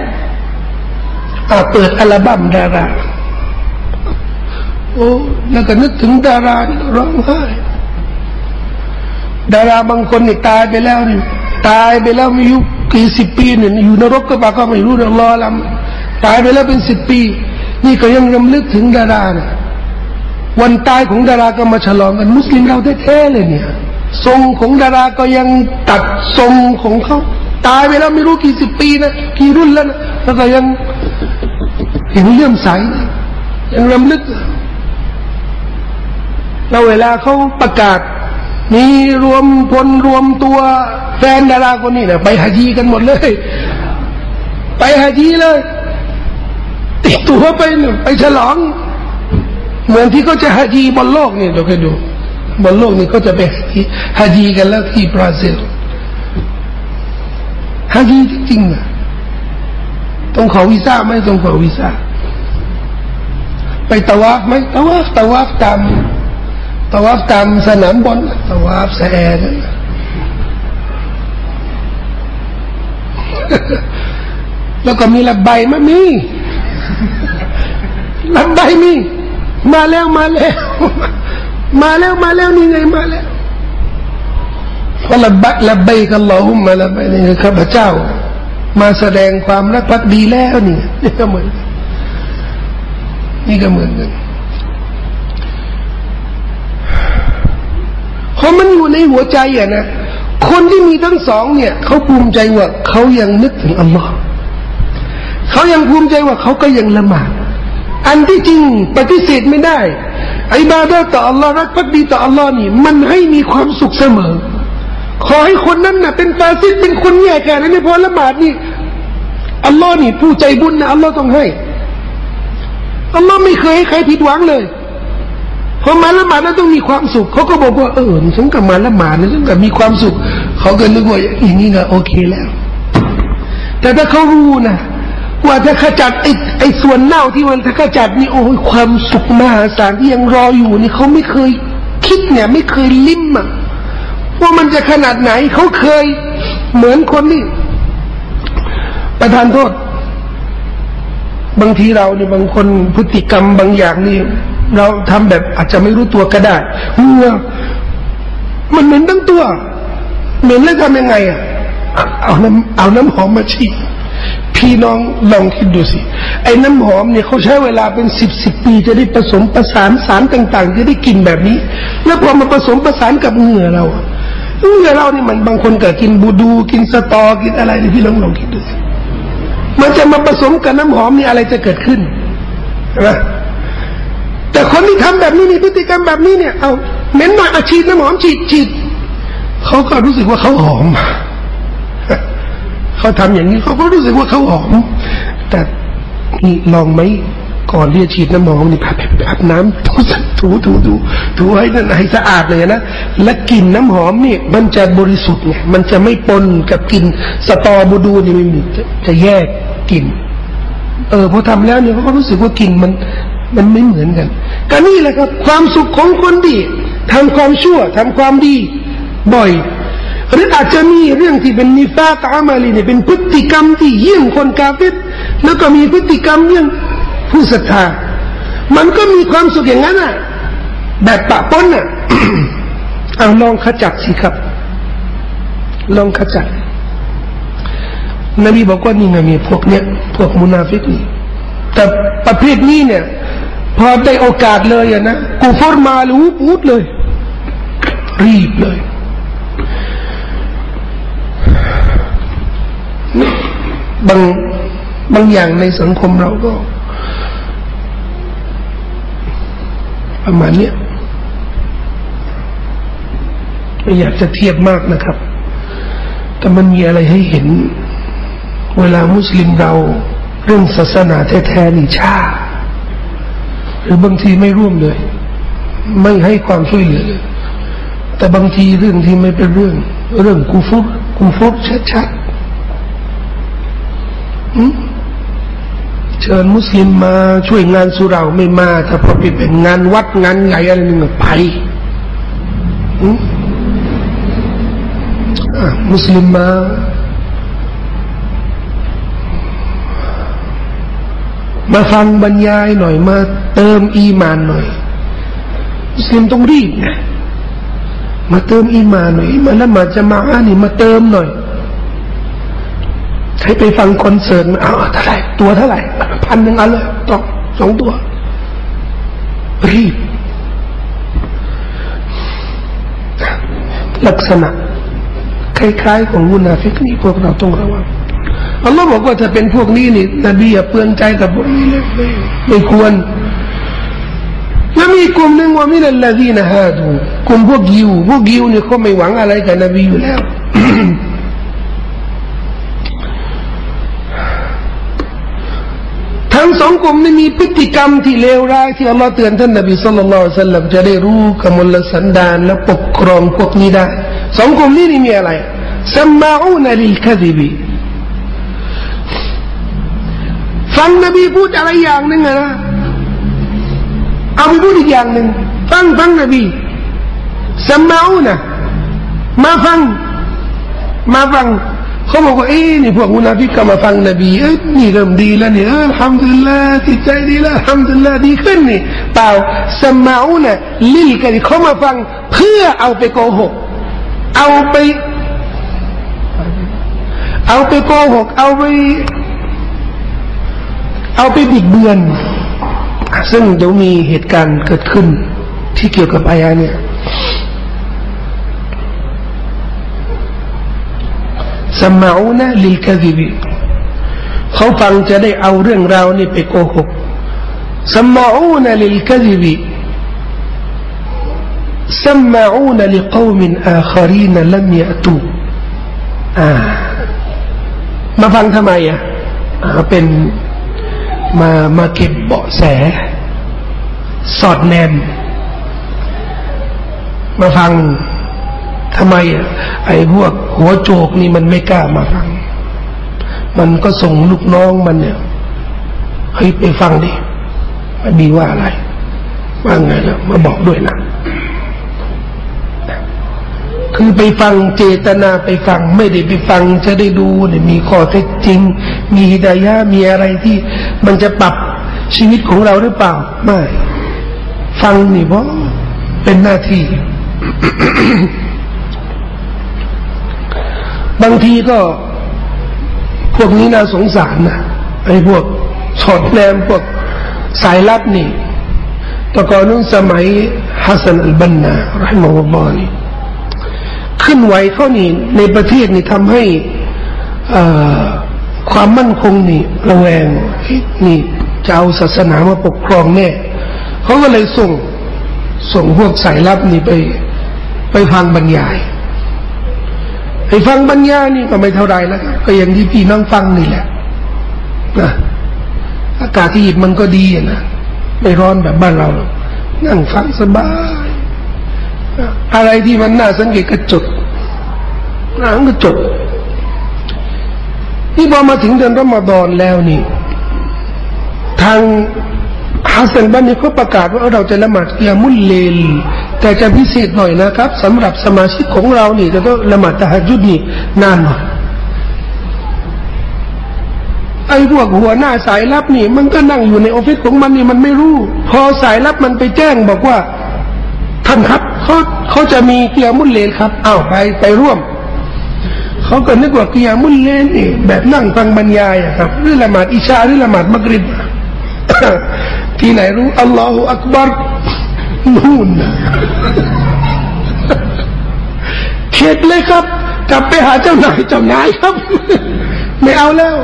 อะเปิดอัลบั้มดารา โอ้แล้วก็นึกถึงดาราร้องไห้ดาราบางคนนี่ตายไปแล้วนี่ตายไปแล้วไม่ยุกี่สิบปีเนี่ยอยู่นรกก็ปาก็ไม่รู้เรื่องรอลำตายไปแล้วเป็นสิบปี นี่ก็ยังรำลึกถึงดาราเนี่ยวันตายของดาราก็มาฉลองกันมุสลิมเราแท้ๆเลยเนี่ยทรงของดาราก็ยังตัดทรงของเขา ตายไปแล้วไม่รู้กี่สิบปีนะกี่รุ่นแล้วนะแล้วก็ยังเห็นเลื่อมใสยังรำลึกเราเวลาเขาประกาศ มีรวมพลรวมตัวแฟนดาราคนนี้นะไปฮาจีกันหมดเลย ไปฮาจีเลยติดตัวไปไปฉลอง เหมือนที่เขาจะฮาจีบนโลกนี่เราเคยดูบนโลกนี้เขาจะไปฮาจีกันแล้วที่บราซิล ฮาจีจริงๆนะต้องขอวีซ่าไหมต้องขอวีซ่าไปตะวาฟไหมตะวาฟตะวาฟตามตะวาฟตามสนามบอลตะวาฟแสนแล้วก็มีละใบมามีละใบมี มาแล้วมาแล้ว มาแล้วมาแล้วนี่ไงมาแล้ว พอละบะละใบกันลอฮุมมาละใบนี่ข้าพเจ้า มาแสดงความรักพักดีแล้วนี่นี่ก็เหมือนนี่ก็เหมือนกันเพราะมันอยู่ในหัวใจอะนะคนที่มีทั้งสองเนี่ยเขาภูมิใจว่าเขายังนึกถึงอัลลอฮ์เขายังภูมิใจว่าเขาก็ยังละหมาดอันที่จริงปฏิเสธไม่ได้ไอิบาดะต่ออัลลอฮ์รักพักดีต่ออัลลอฮ์นี่ มันให้มีความสุขเสมอ ขอให้คนนั้นน่ะ เป็นฟาซิดเป็นคนแย่แค่นั้นม่พอละหมาดนี่อัลลอฮ์นี่ผู้ใจบุญนะอัลลอฮ์ต้องให้อัลลอฮ์ไม่เคยให้ใครผิดหวังเลยพอมาละหมาดแล้วต้องมีความสุขเขาก็บอกว่าเออฉันกับมาละหมาดนะฉันกับมีความสุขเขาก็นึกว่าอย่างนี้ก็โอเคแล้ว แต่ถ้าเขารู้นะว่าถ้าขจัดไอ้ไอ้ส่วนเน่าที่มันถ้าขจัดนี่โอ้ยความสุขมหาศาลที่ยังรออยู่นี่เขาไม่เคยคิดเนี่ย ไม่เคยลิ้มอะ ว่ามันจะขนาดไหนเขาเคยเหมือนคนนี่ประทานโทษ บางทีเราเนี่ยบางคนพฤติกรรมบางอย่างนี่ เราทำแบบอาจจะไม่รู้ตัวก็ได้เมื่อมันเหม็นทั้งตัว เหม็นแล้วทำยังไงอะเอาน้ำเอาน้ำหอมมาฉีดพี่น้องลองคิดดูสิ ไอ้น้ำหอมเนี่ยเขาใช้เวลาเป็นสิบสิบปี จะได้ผสมประสานสารต่าง ๆ จะได้กลิ่นแบบนี้ แล้วพอมาผสมประสานกับเหงื่อเรา เหงื่อเรานี่มันบางคนก็กินบูดู กินสตอกินอะไรนี่พี่ลองลองคิดดูสิมันจะมาผสมกับน้ำหอมนี่อะไรจะเกิดขึ้นนะแต่คนที่ทำแบบนี้นี่พฤติกรรมแบบนี้เนี่ยเอาเหม็นหน่อยอาชีพน้ำหอมฉีดฉีดเขาก็รู้สึกว่าเขาหอมเขาทำอย่างนี้เขาก็รู้สึกว่าเขาหอมแต่นี่ลองไหม ก่อนที่จะฉีดน้ำหอมนี่ผัดผัดน้ำถูถูถูถูถูให้นั่นให้สะอาดเลยนะและกลิ่นน้ำหอมนี่มันจะบริสุทธิ์ไงมันจะไม่ปนกับกลิ่นสตอบูดูนี่มันจะแยกกลิ่นเออพอทำแล้วเนี่ยเขาก็รู้สึกว่ากลิ่นมัน มันไม่เหมือนกันก็นี่แหละครับ ความสุขของคนดีทำความชั่วทำความดี บ่อยหรืออาจจะมีเรื่องที่เป็นนิฟาตอามาลีเนี่ยเป็นพฤติกรรมที่เยี่ยงคนกาเฟตแล้วก็มีพฤติกรรมเยี่ยง ผู้ศรัทธา มันก็มีความสุขอย่างนั้นอะ แบบปะปนอะเอาลองขจัดสิครับ ลองขจัด นบีบอกว่านี่ไงมีพวกเนี้ยพวกมุนาฟิกนี่แต่ประเภทนี้เนี่ย พอได้โอกาสเลยอะนะกูฟอร์มาลูพูดเลย รีบเลยบางบางอย่างในสังคมเราก็ ประมาณนี้ไม่อยากจะเทียบมากนะครับ แต่มันมีอะไรให้เห็น เวลามุสลิมเราเรื่องศาสนาแท้ๆนี่ชาหรือบางทีไม่ร่วมเลย ไม่ให้ความช่วยเหลือเลยแต่บางทีเรื่องที่ไม่เป็นเรื่อง เรื่องกูฟุรกูฟุรชัดๆ เชิญมุสลิมมาช่วยงานสุราไม่มาถ้าพอไปเป็นงานวัดงานใหญ่อะไรหนึ่งไปมุสลิมมามาฟังบรรยายหน่อยมาเติมอีมานหน่อยมุสลิมต้องรีบนะมาเติมอีมานหน่อยมาละหมาดจะมาอ่านนี่มาเติมหน่อย ให้ไปฟังคอนเสิร์ตเอาเท่าไหร่ตั๋วเท่าไหร่พันหนึ่งเอาเลยจองสองตั๋ว รีบ ลักษณะคล้ายๆของมุนาฟิกนี่พวกเราต้องระวังอัลลอฮ์บอกว่าถ้าเป็นพวกนี้นี่นบีอย่าเปลืองใจกับพวกนี้เลยไม่ไม่ควรแล้วมีกลุ่มหนึ่งว่ามินัลลาดีนะฮะดูกลุ่มพวกยิวพวกยิวเนี่ยเขาไม่หวังอะไรกับนบีอยู่แล้วทั้งสอง กลุ่มนี้มีพฤติกรรมที่เลวร้ายที่อัลลอฮ์เตือนท่านนบีสุลต่านสัลลัมจะได้รู้กมลสันดานและปกครองพวกนี้ได้สองกลุ่มนี้นี่มีอะไรสมาอูนลิลคดีบีฟังนบีพูดอะไรอย่างหนึ่งนะเอาไปพูดอีกอย่างหนึ่งฟังฟังนบี سماعون มาฟัง มาฟัง เขาบอกว่าเอ้นี่พวกมุนาฟิกก็มาฟังนบีเอ้นี่เริ่มดีแล้วนี่เออ الحمد للهจิตใจดีแล้ว الحمد للهดีขึ้นนี่เปล่าسماعون للكذبเขามาฟังเพื่อเอาไปโกหก เอาไป เอาไปโกหก เอาไป เอาไปบิดเบือน ซึ่งเดี๋ยวมีเหตุการณ์เกิดขึ้นที่เกี่ยวกับอายาเนี่ย สมาอูนะลิลกะดิบเขาฟังจะได้เอาเรื่องราวนี้ไปโกหกสมาอูนะลิลกะดิบ سمعون لقوم آخرين لم يأتوا อ่ามาฟังทำไมอ่ะเป็นมามาเก็บเบาะแส สอดแนม มาฟัง ทำไมอะไอ้พวกหัวโจกนี่มันไม่กล้ามาฟัง มันก็ส่งลูกน้องมันเนี่ยเฮ้ยไปฟังดิมันดีว่าอะไร ว่าไงแล้วมาบอกด้วยนะคือไปฟังเจตนาไปฟัง ไม่ได้ไปฟังจะได้ดูเนี่ยมีข้อเท็จจริง มีฮิดายะมีอะไรที่มันจะปรับชีวิตของเราหรือเปล่า ไม่ ฟังนี่เพราะเป็นหน้าที่ บางทีก็ พวกนี้น่าสงสารนะไอ้พวกสอดแนมพวกสายลับนี่ตะกอนนู้นสมัยฮัสซันอัลบันนารหิมะฮุลลอนี่ขึ้นไหวเขานี่ในประเทศนี่ทำให้ความมั่นคงนี่ระแวงนี่จะเอาศาสนามาปกครองแน่เขาก็เลยส่งส่งพวกสายลับนี่ไป ไปฟังบรรยาย ไอ้ฟังปัญญานี่ก็ไม่เท่าไรแล้วก็อย่างที่พี่น้องฟังนี่แหละนะอากาศที่อิบมันก็ดีนะไม่ร้อนแบบบ้านเรานั่งฟังสบาย อะไรที่มันน่าสังเกตก็จดนั่งก็จดนี่พอมาถึงเดือนรอมฎอนแล้วนี่ ทางฮัสซันบันนี่เขาประกาศว่าเราจะละหมาดยามุลเลล แต่จะพิเศษหน่อยนะครับสำหรับสมาชิกของเรานี่จะต้องละหมาดตะฮัจุดนี่นานหน่อยไอ้พวกหัวหน้าสายลับนี่ มันก็นั่งอยู่ในออฟฟิศของมันนี่มันไม่รู้ พอสายลับมันไปแจ้งบอกว่า ท่านครับเขาเขาจะมีเกียร์มุลเลนครับอ้าวไปไปร่วมเขาก็นึกว่าเกียร์มุลเลนนี่แบบนั่งฟังบรรยายครับหรือละหมาดอิชาหรือละหมาดมักริบที่ไหนรู้อัลลอฮฺอักบาร นู่นเข็ดเลยครับ กลับไปหาเจ้านายเจ้านายครับ ไม่เอาแล้ว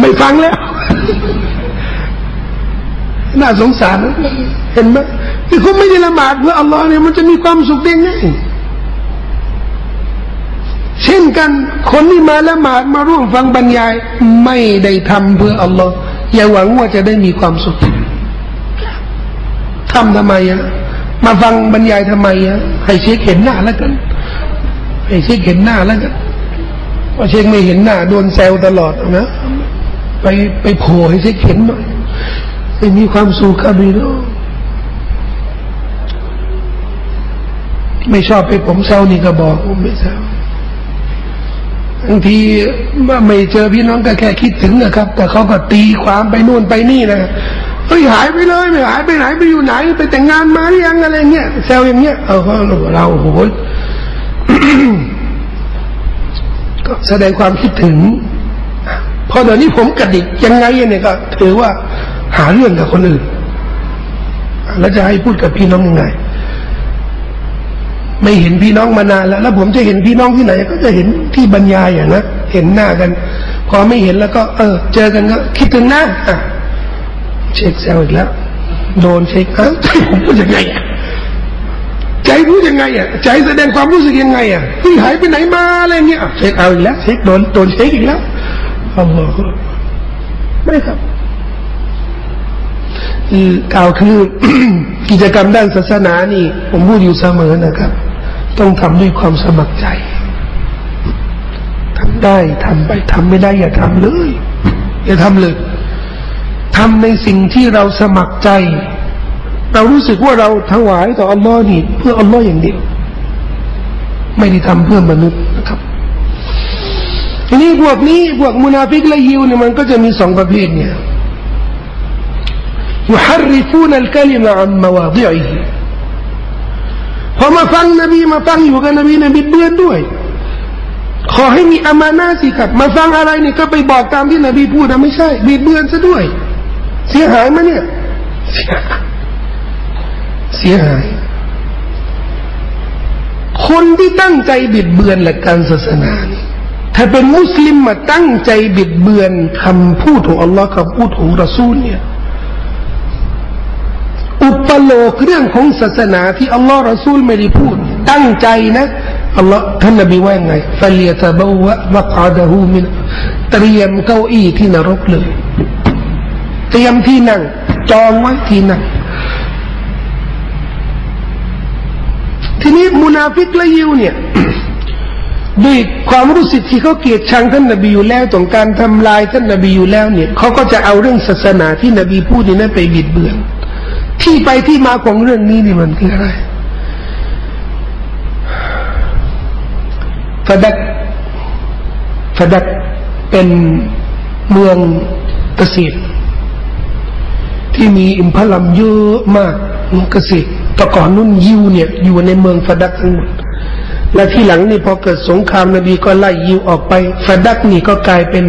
ไม่ฟังแล้ว น่าสงสารเห็นไหมที่เขาไม่ได้ละหมาดเพื่ออัลลอฮ์เนี่ยมันจะมีความสุขได้ไงเช่นกัน คนที่มาละหมาดมาร่วมฟังบรรยาย ไม่ได้ทำเพื่ออัลลอฮ์อย่าหวังว่าจะได้มีความสุขทำทำไมอะ มาฟังบรรยายทำไมอะให้เช็คเห็นหน้าแล้วกัน ให้เช็คเห็นหน้าแล้วกันว่าเช็คไม่เห็นหน้าโดนแซวตลอดนะไปไปโผล่ให้เช็คเห็นหน่อยไม่มีความสุขครับพี่น้องไม่ชอบไปผมเศร้านี่ก็บอกผมไม่เศร้าบางทีไม่เจอพี่น้องก็แค่คิดถึงนะครับ แต่เขาก็ตีความไปนู่นไปนี่นะ เฮ้ยหายไปเลยไม่หายไปไหนไปอยู่ไหนไปแต่งงานมาหรือยังอะไรเงี้ยแซวอย่างเงี้ยเออเราโหก็แสดงความคิดถึงพอเดี๋ยวนี้ผมกระดิกยังไงเนี่ยก็ถือว่าหาเรื่องกับคนอื่น แล้วจะให้พูดกับพี่น้องยังไง ไม่เห็นพี่น้องมานานแล้ว แล้วผมจะเห็นพี่น้องที่ไหน ก็จะเห็นที่บรรยายอย่างนะเห็นหน้ากัน พอไม่เห็นแล้วก็ เออ เจอกันก็คิดถึงหน้าอะ เช็คแซวอีกแล้ว โดนเช็คอ้าวใจผมพูดยังไงอะใจพูดยังไงอะใจแสดงความรู้สึกยังไงอะที่หายไปไหนมาอะไรเงี้ยเช็คเอาอีกแล้วเช็คโดนโดนเช็คอีกแล้วอัลลอฮฺไม่ครับกล่าวคือกิจกรรมด้านศาสนานี่ ผมพูดอยู่เสมอนะครับ ต้องทำด้วยความสมัครใจทำได้ทำไปทำไม่ได้ อย่าทำเลย อย่าทำเลย ทำในสิ่งที่เราสมัครใจ เรารู้สึกว่าเราถวายต่ออัลลอฮ์นี่เพื่ออัลลอฮ์อย่างเดียวไม่ได้ทำเพื่อมนุษย์นะครับทีนี้พวกนี้พวกมุนาฟิกและยิวเนี่ยมันก็จะมีสองประเภทเนี่ย يحرفون الكلمة عن مواضعه พอมาฟังนบีมาฟังอยู่กับนบีนบีเบือนด้วย ขอให้มีอามานาสิครับ มาฟังอะไรเนี่ยก็ไปบอกตามที่นบีพูดนะไม่ใช่บิดเบือนซะด้วย เสียหายไหมเนี่ยเสียหาย คนที่ตั้งใจบิดเบือนหลักการศาสนานี่ถ้าเป็นมุสลิมมาตั้งใจบิดเบือนคำพูดของอัลลอฮ์คำพูดของรอซูลเนี่ย อุปโลกเรื่องของศาสนาที่อัลลอฮ์รอซูลไม่ได้พูด ตั้งใจนะอัลลอฮ์ท่านนบีว่าไงฟัลยตะบวะวะกาดะฮูมินเตรียมเก้าอี้ที่นรกเลย เตรียมที่นั่ง จองไว้ที่นั่ง ทีนี้มุนาฟิกและยิวเนี่ยด้วยความรู้สึกที่เขาเกลียดชังท่านนบีอยู่แล้วต้องการทำลายท่านนบีอยู่แล้วเนี่ยเขาก็จะเอาเรื่องศาสนาที่นบีพูดนี่นั้นไปบิดเบือน ที่ไปที่มาของเรื่องนี้นี่มันคืออะไรฟดักฟดักเป็นเมืองเกษตร ที่มีอิมพลัมเยอะมากมืองเกษตรแต่ก่อนนุ่นยิวเนี่ย อยู่ในเมืองฟาดักทั้งหมดและที่หลังนี่พอเกิดสงครามนบีก็ไล่ยิวออกไปฟาดักนี่ก็กลายเป็น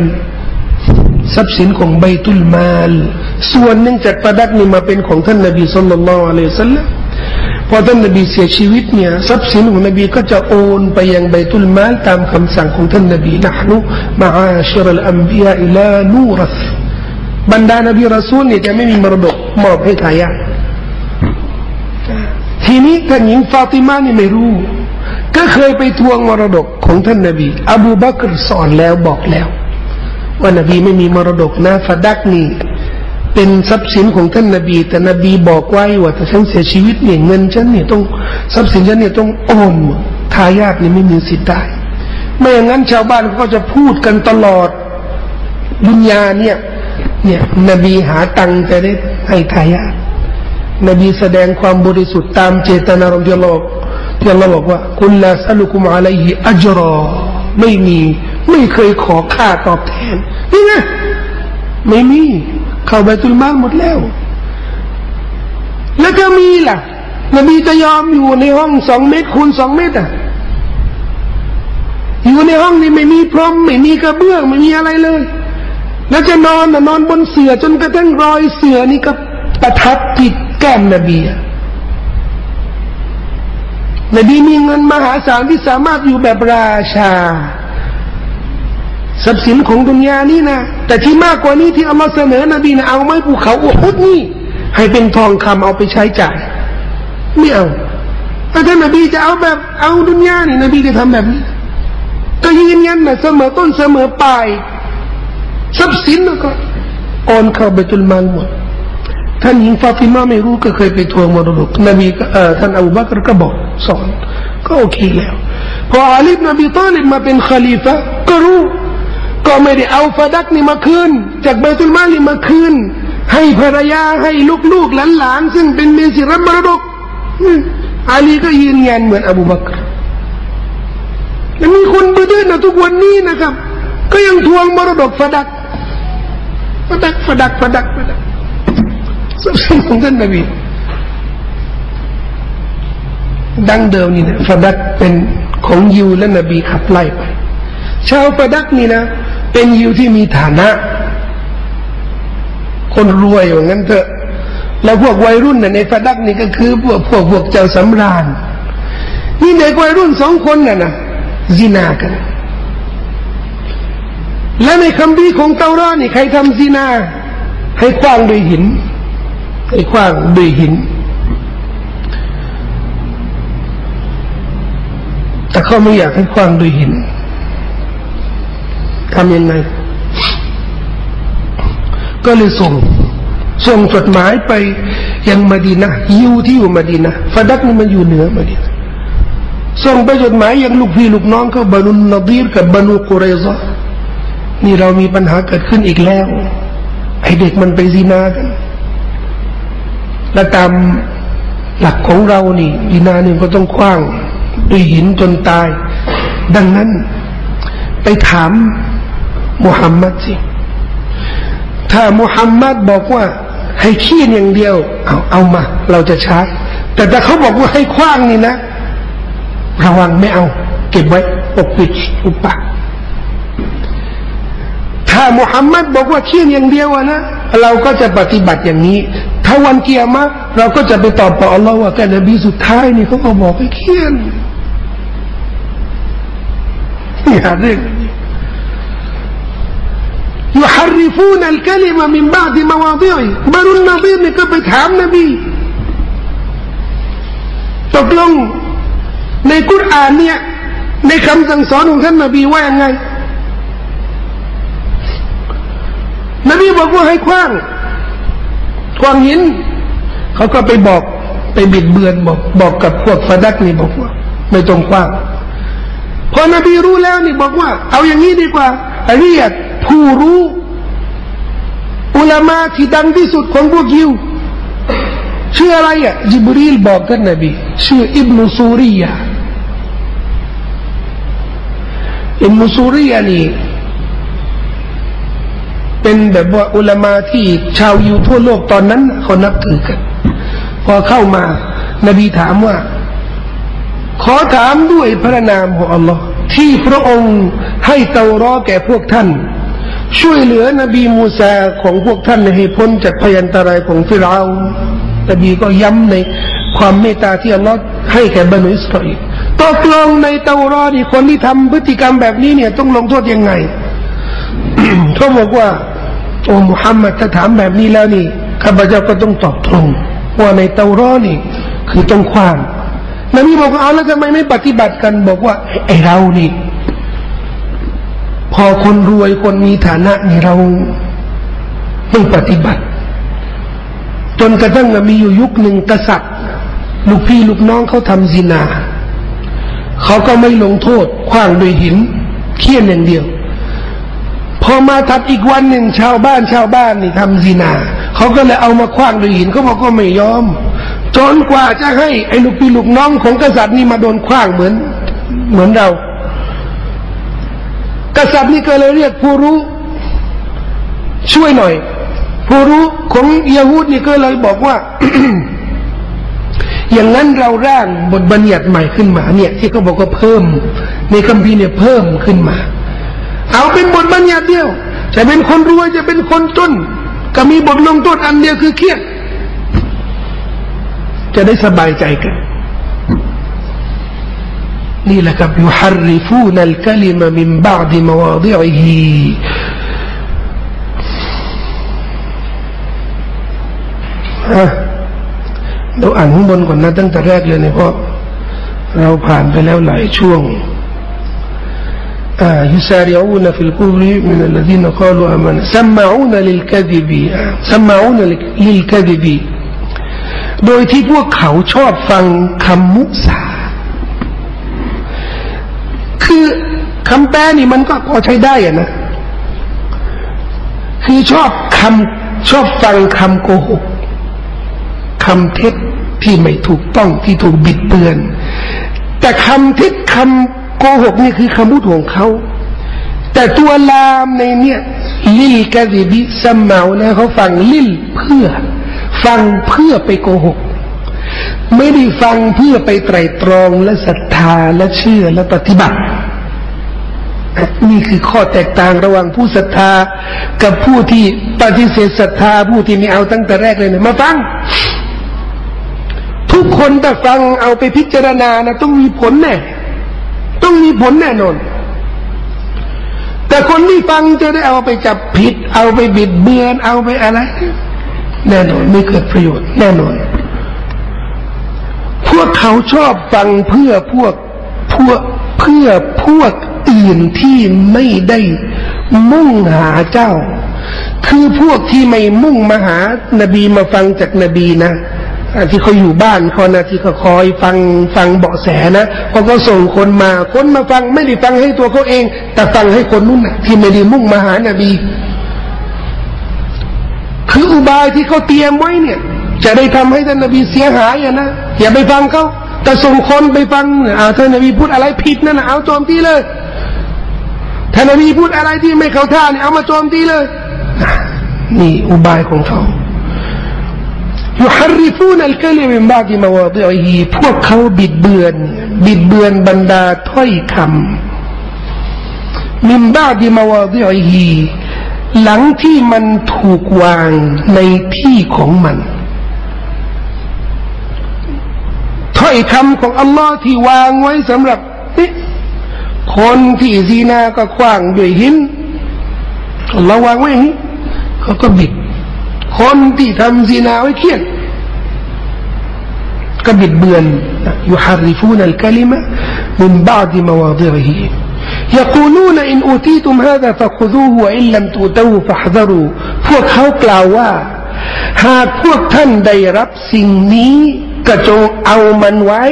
ทรัพย์สินของใบตุลมาล ส่วนหนึ่งจากฟาดักนี่มาเป็นของท่านนบีสุลต่านละอะลัยสัลลัมพอท่านนบีเสียชีวิตเนี่ยทรัพย์สินของนบีก็จะโอนไปยังใบตุลมาลตามคำสั่งของท่านนบีนะฮ์นุมาอาชรัลอัมบียาอิลานูรัส บรรดานบีรอซูลเนี่ยจะไม่มีมรดกมอบให้ทายาททีนี้ท่านหญิงฟาติมานี่ไม่รู้ ก็เคยไปทวงมรดกของท่านนบี อบูบักรสอนแล้วบอกแล้ว ว่านบีไม่มีมรดกนะฟาดักนี่เป็นทรัพย์สินของท่านนบี แต่นบีบอกไว้ว่าถ้าฉันเสียชีวิตเนี่ยเงินฉันเนี่ยต้องทรัพย์สินฉันเนี่ยต้องโอนทายาทนี่ไม่มีสิทธิ์ได้ไม่อย่างนั้นชาวบ้านก็จะพูดกันตลอดดุนยาเนี่ย เนี่ย นบีหาตังจะได้ให้ทายาทนบีแสดงความบริสุทธิ์ตามเจตนารมณ์ที่เราที่เราบอกว่า คุณลาสลุกุมอะลัยฮิอัจรอ ไม่มี ไม่เคยขอค่าตอบแทน นี่ไงไม่มี เข้าไปตุลมาหมดแล้ว แล้วก็มีล่ะ นบีจะยอมอยู่ในห้องสองเมตรคูณสองเมตรอะอยู่ในห้องนี้ไม่มีพรมไม่มีกระเบื้องไม่มีอะไรเลย แล้วจะนอนนอนบนเสื่อจนกระทั่งรอยเสื่อนี่ก็ประทับติดแก้มนบีนบีมีเงินมหาศาลที่สามารถอยู่แบบราชาทรัพย์สินของดุนยานี่นะแต่ที่มากกว่านี้ที่อัลลอฮ์เสนอนบีนะเอาไม้ภูเขาอุฮุดนี่ ให้เป็นทองคำเอาไปใช้จ่ายไม่เอาถ้าท่านนบีจะเอาแบบเอาดุนยานี่นบีจะทำแบบนี้ก็ยืนยันนะเสมอต้นเสมอปลาย ทรัพย์สินก็โอนเข้าไปตุลมาหมดท่านหญิงฟาติมาไม่รู้ก็เคยไปทวงมรดกนบีเอ่อท่านอบูบักรก็บอกสอน ก็โอเคแล้ว พออาลีบนบีตอลิบมาเป็นขลีฟะก็รู้ ก็ไม่ได้เอาฟาดักนี่มาคืนจากเบตุลมาลีมาคืนให้ภรรยาให้ลูกๆหลานๆซึ่งเป็นเมสิรับมรดกอาลีก็ยืนยันเหมือนอบูบักรยังมีคนบดื้อนะทุกวันนี้นะครับ ก็ยังทวงมรดกฟาดัก ฟาดักฟาดักฟาดักฟาดักทรัพย์สินของท่านนบีดังเดิมนี่นะฟาดักเป็นของยิวและนบีขับไล่ไป ชาวฟาดักนี่นะ เป็นยิวที่มีฐานะ คนรวยอย่างนั้นเถอะ แล้วพวกวัยรุ่นน่ะในฟาดักนี่ก็คือพวกพวกพวกเจ้าสำราญ นี่เด็กวัยรุ่นสองคนน่ะนะซินากัน และในคำพีของเตารานี่ใครทำซินา ให้คว้างด้วยหิน ให้คว้างด้วยหิน แต่เขาไม่อยากให้คว้างด้วยหินทำยังไงก็เลยส่งส่งจดหมายไปยังมาดีนะยิวที่อยู่มาดีนะฟาดักนี่มันอยู่เหนือมาดีนะส่งไปจดหมายยังลูกพี่ลูกน้องก็บรรุนนดีรกับบรรุกุเรซะ นี่เรามีปัญหาเกิดขึ้นอีกแล้วไอเด็กมันไปซีนากันและตามหลักของเรานี่ดีนาเนี่ยก็ต้องคว้างด้วยหินจนตาย ดังนั้น ไปถามมุฮัมมัดสิถ้ามุฮัมมัดบอกว่า ให้ขี้อย่างเดียว เอาเอามา เราจะใช้แต่ถ้าเขาบอกว่าให้คว้างนี่นะ ระวังไม่เอา เก็บไว้ปกปิดอุปปา ถ้ามุฮัมมัดบอกว่าเคียนอย่างเดียวนะเราก็จะปฏิบัติอย่างนี้ ถ้าวันเกียร์มาเราก็จะไปตอบต่ออัลลอฮ์ว่าแกนบีสุดท้ายนี่เขาก็บอกให้เคียนอย่าเรื่องนี้ يحرفون الكلمة من بعد مواضعه بل النظير นี่ก็ไปถามนบีตกลงในกุรอานเนี่ยในคำสั่งสอนของท่านนบีว่ายังไง นบีบอกว่าให้คว้างคว้างหิน เขาก็ไปบอกไปบิดเบือนบอกบอกกับพวกฟาดักนี่บอกว่า ไม่ต้องคว้างพอนบีรู้แล้วนี่บอกว่า เอาอย่างนี้ดีกว่า เรียกผู้รู้ อุลามาที่ดังที่สุดของพวกยิวชื่ออะไรอะจิบรีลบอกกันนบีชื่ออิบนุซูรียาอิบนุซูรียานี่ เป็นแบบว่าอุลามาที่ชาวยิวทั่วโลกตอนนั้นเขานับถือกัน พอเข้ามานบีถามว่า ขอถามด้วยพระนามของอัลลอฮ์ที่พระองค์ให้เตารอแก่พวกท่าน ช่วยเหลือนบีมูซาของพวกท่านให้พ้นจากพยันตรายของฟิรเอนบีก็ย้ำในความเมตตาที่อัลลอฮ์ให้แก่บรรดอิสราเอลตกลงในเตารอดีคนที่ทำพฤติกรรมแบบนี้เนี่ยต้องลงโทษยังไงเขาบอกว่า โอ้มุฮัมมัดถ้าถามแบบนี้แล้วนี่ข้าพเจ้าก็ต้องตอบตรงว่าในเตารอนี่คือต้องควางนบีบอกว่าเอาแล้วทำไมไม่ปฏิบัติกันบอกว่าไอเรานี่ พอคนรวยคนมีฐานะนี่เราไม่ปฏิบัติ จนกระทั่งมีอยู่ยุคหนึ่งกษัตริย์ ลูกพี่ลูกน้องเขาทำซินา เขาก็ไม่ลงโทษคว้างด้วยหินเคี่ยนอย่างเดียว พอมาทัดอีกวันหนึ่งชาวบ้านชาวบ้านนี่ทำซินาเขาก็เลยเอามาคว้างด้วยหินเขาบอกก็ไม่ยอม จนกว่าจะให้ไอ้ลูกพี่ลูกน้องของกษัตริย์นี่มาโดนคว้างเหมือน เหมือนเรา กษัตริย์นี่ก็เลยเรียกผู้รู้ ช่วยหน่อย ผู้รู้ของยาฮูดนี่ก็เลยบอกว่าอย่างนั้นเราร่างบทบัญญัติใหม่ขึ้นมาเนี่ย ที่เขาบอกว่าเพิ่ม ในคัมภีร์เนี่ยเพิ่มขึ้นมา เอาเป็นบทบัญญัติเดียว จะเป็นคนรวยจะเป็นคนจนก็มีบทลงโทษอันเดียวคือเครียด จะได้สบายใจกัน นี่แหละครับยุฮาริฟูนัลกลิมมินบาดิมวาดิอิฮะเราอ่านข้างบนก่อนนะตั้งแต่แรกเลยเนี่ยเพราะเราผ่านไปแล้วหลายช่วง يسارعون في الكفر من الذين قالوا آمنا سمعون للكذب آه سمعون للكذب โดยที่พวกเขาชอบฟังคำมุสา คือคำแปลนี่มันก็พอใช้ได้อะนะ คือชอบคำชอบฟังคำโกหกคำเท็จที่ไม่ถูกต้องที่ถูกบิดเบือน แต่คำเท็จคำ โกหกนี่คือคำพูดของเขา แต่ตัวลามในเนี่ยลิลกะดิบิสมเมานะเขาฟังลิลเพื่อ ฟังเพื่อไปโกหก ไม่ได้ฟังเพื่อไปไตรตรองและศรัทธาและเชื่อและปฏิบัตินี่คือข้อแตกต่างระหว่างผู้ศรัทธา กับผู้ที่ปฏิเสธศรัทธาผู้ที่ไม่เอาตั้งแต่แรกเลยเนี่ยมาฟัง ทุกคนแต่ฟังเอาไปพิจารณานะต้องมีผลแน่ ต้องมีผลแน่นอน แต่คนที่ฟังจะได้เอาไปจับผิด เอาไปบิดเบือน เอาไปอะไร แน่นอนไม่เกิดประโยชน์แน่นอน พวกเขาชอบฟังเพื่อพวกพวกเพื่อพวกอื่นที่ไม่ได้มุ่งหาเจ้า คือพวกที่ไม่มุ่งมาหานบีมาฟังจากนบีนะ ที่เขาอยู่บ้านเขานะที่เขาคอยฟังฟังเบาะแสนะพอเขาส่งคนมาคนมาฟังไม่ได้ฟังให้ตัวเขาเอง แต่ฟังให้คนนู้นนะที่ไม่ได้มุ่งมาหานบีคืออุบายที่เขาเตรียมไว้เนี่ย จะได้ทำให้ท่านนบีเสียหายอะนะอย่าไปฟังเขาแต่ส่งคนไปฟังอ่าท่านนบีพูดอะไรผิดนั่นนะเอาโจมตีเลยท่านนบีพูดอะไรที่ไม่เข้าท่าเนี่ยเอามาโจมตีเลยนี่อุบายของเขา يحرفون الكلم من بعد مواضعه พวกเขาบิดเบือน บิดเบือนบรรดาถ้อยคำมินบาดีมาวาดิอิฮีหลังที่มันถูกวางในที่ของมันถ้อยคำของอัลลอฮ์ที่วางไว้สำหรับนี่คนที่ซีนาก็คว้างด้วยหินอัลลอฮ์วางไว้อย่างนี้เขาก็บิด คนที่ทำซีนาไว้เขียนก็บิดเบือนยุฮาริฟูนัลกลิมะมินบาดีมาวาดิฮิ يقولون إن أوتيتم هذا فخذوه وإن لم تؤتوه فاحذروا พวกเขากล่าวว่า หากพวกท่านได้รับสิ่งนี้ก็จงเอามันไว้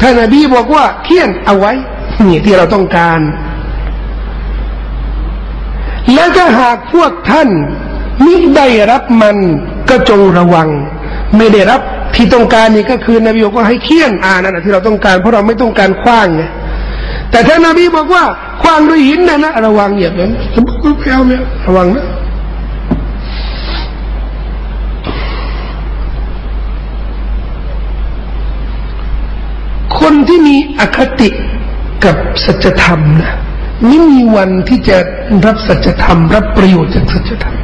ท่านนบีบอกว่าเขียนเอาไว้นี่ที่เราต้องการ และถ้าหากพวกท่าน มิได้รับมันก็จงระวัง ไม่ได้รับที่ต้องการนี่ก็คือนบีบอกว่าให้เคี่ยนอ่านั่นที่เราต้องการเพราะเราไม่ต้องการคว้างไงแต่ท่านนบีบอกว่าคว้างด้วยหินนะนะระวังอย่าเป็นสมมติไม่เอาเนี่ยระวังนะคนที่มีอคติกับสัจธรรมนะไม่มีวันที่จะรับสัจธรรม รับประโยชน์จากสัจธรรม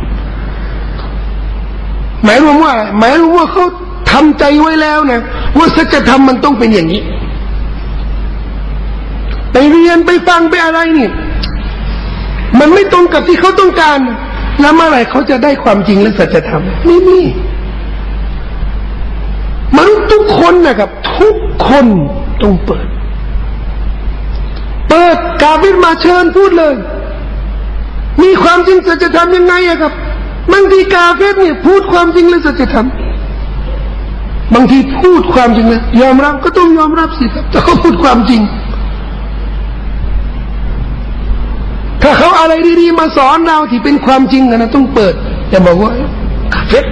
หมายรวมว่า หมายรวมว่าเขาทำใจไว้แล้วนะว่าสัจธรรมมันต้องเป็นอย่างนี้ ไปเรียนไปฟังไปอะไรนี่มันไม่ตรงกับที่เขาต้องการ แล้วเมื่อไหร่เขาจะได้ความจริงและสัจธรรมนี่นี่มนุษย์ทุกคนนะครับ ทุกคนต้องเปิด เปิดกาบิรมาเชิญพูดเลย มีความจริงจะทำยังไงอะครับ บางทีกาเฟสเนี่ยพูดความจริงเลยจะทำบางทีพูดความจริงเลยยอมรับก็ต้องยอมรับสิครับแต่เขาพูดความจริง ถ้าเขาอะไรดีๆมาสอนเราที่เป็นความจริงนะต้องเปิดอย่าบอกว่ากาเฟส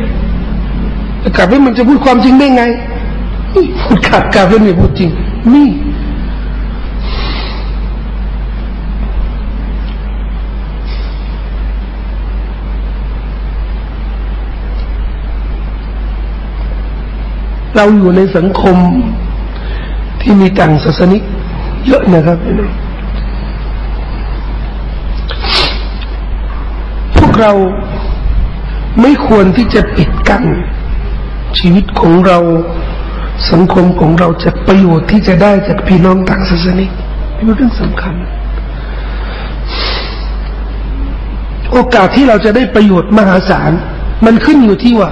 กาเฟสมันจะพูดความจริงได้ไงพูดขาดกาเฟสไม่พูดจริงนี่ เราอยู่ในสังคมที่มีต่างศาสนิกเยอะนะครับ พวกเราไม่ควรที่จะปิดกั้นชีวิตของเราสังคมของเราจากประโยชน์ที่จะได้จากพี่น้องต่างศาสนิกเป็นเรื่องสำคัญ โอกาสที่เราจะได้ประโยชน์มหาศาล มันขึ้นอยู่ที่ว่า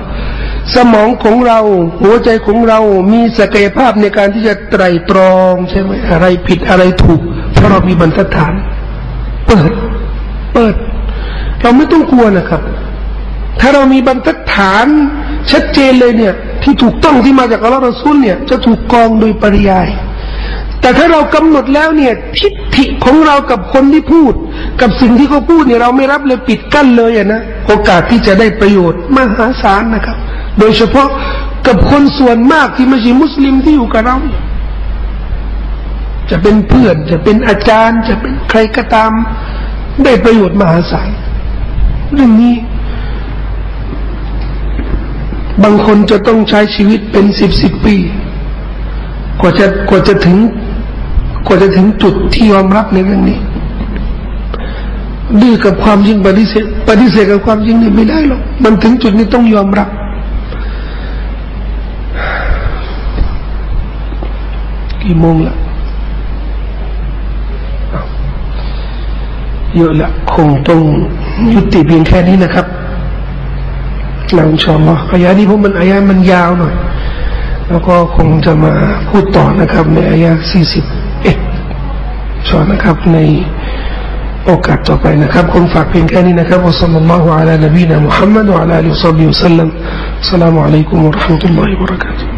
สมองของเรา หัวใจของเรามีศักยภาพในการที่จะไตรตรองใช่ไหมอะไรผิดอะไรถูก เพราะเรามีบรรทัดฐาน เปิด เปิด เราไม่ต้องกลัวนะครับ ถ้าเรามีบรรทัดฐาน ชัดเจนเลยเนี่ย ที่ถูกต้องที่มาจากอัลลอฮฺรอซูลเนี่ย จะถูกกองโดยปริยาย แต่ถ้าเรากำหนดแล้วเนี่ย ทิฏฐิของเรากับคนที่พูด กับสิ่งที่เขาพูดเนี่ยเราไม่รับเลยปิดกั้นเลยอะนะโอกาสที่จะได้ประโยชน์มหาศาลนะครับ โดยเฉพาะกับคนส่วนมากที่ไม่ใช่มุสลิมที่อยู่กับเราจะเป็นเพื่อน จะเป็นอาจารย์ จะเป็นใครก็ตาม ได้ประโยชน์มหาศาลเรื่องนี้ บางคนจะต้องใช้ชีวิตเป็นสิบสิบปี กว่าจะกว่าจะถึง กว่าจะถึงจุดที่ยอมรับในเรื่องนี้ดื้อกับความจริงปฏิเสธปฏิเสธกับความจริงนี่ไม่ได้หรอกมันถึงจุดนี้ต้องยอมรับ กี่โมงละเยอะละคงต้องยุติเพียงแค่นี้นะครับเราอินชาอัลลอายะนี้เพราะมันอายะมันยาวหน่อย แล้วก็คงจะมาพูดต่อนะครับ ในอายะสี่สิบเอ็ดชอนะครับในโอกาสต่อไปนะครับคงฝากเพียงแค่นี้นะครับอัสลลัลลอฮุอะลัยนบีนะมุฮัมมัดวะอะลัยฮิวซัลลัมอัสสลามุอะลัยกุมุรเรห์มตุลลอฮิวะบะเราะกาตุ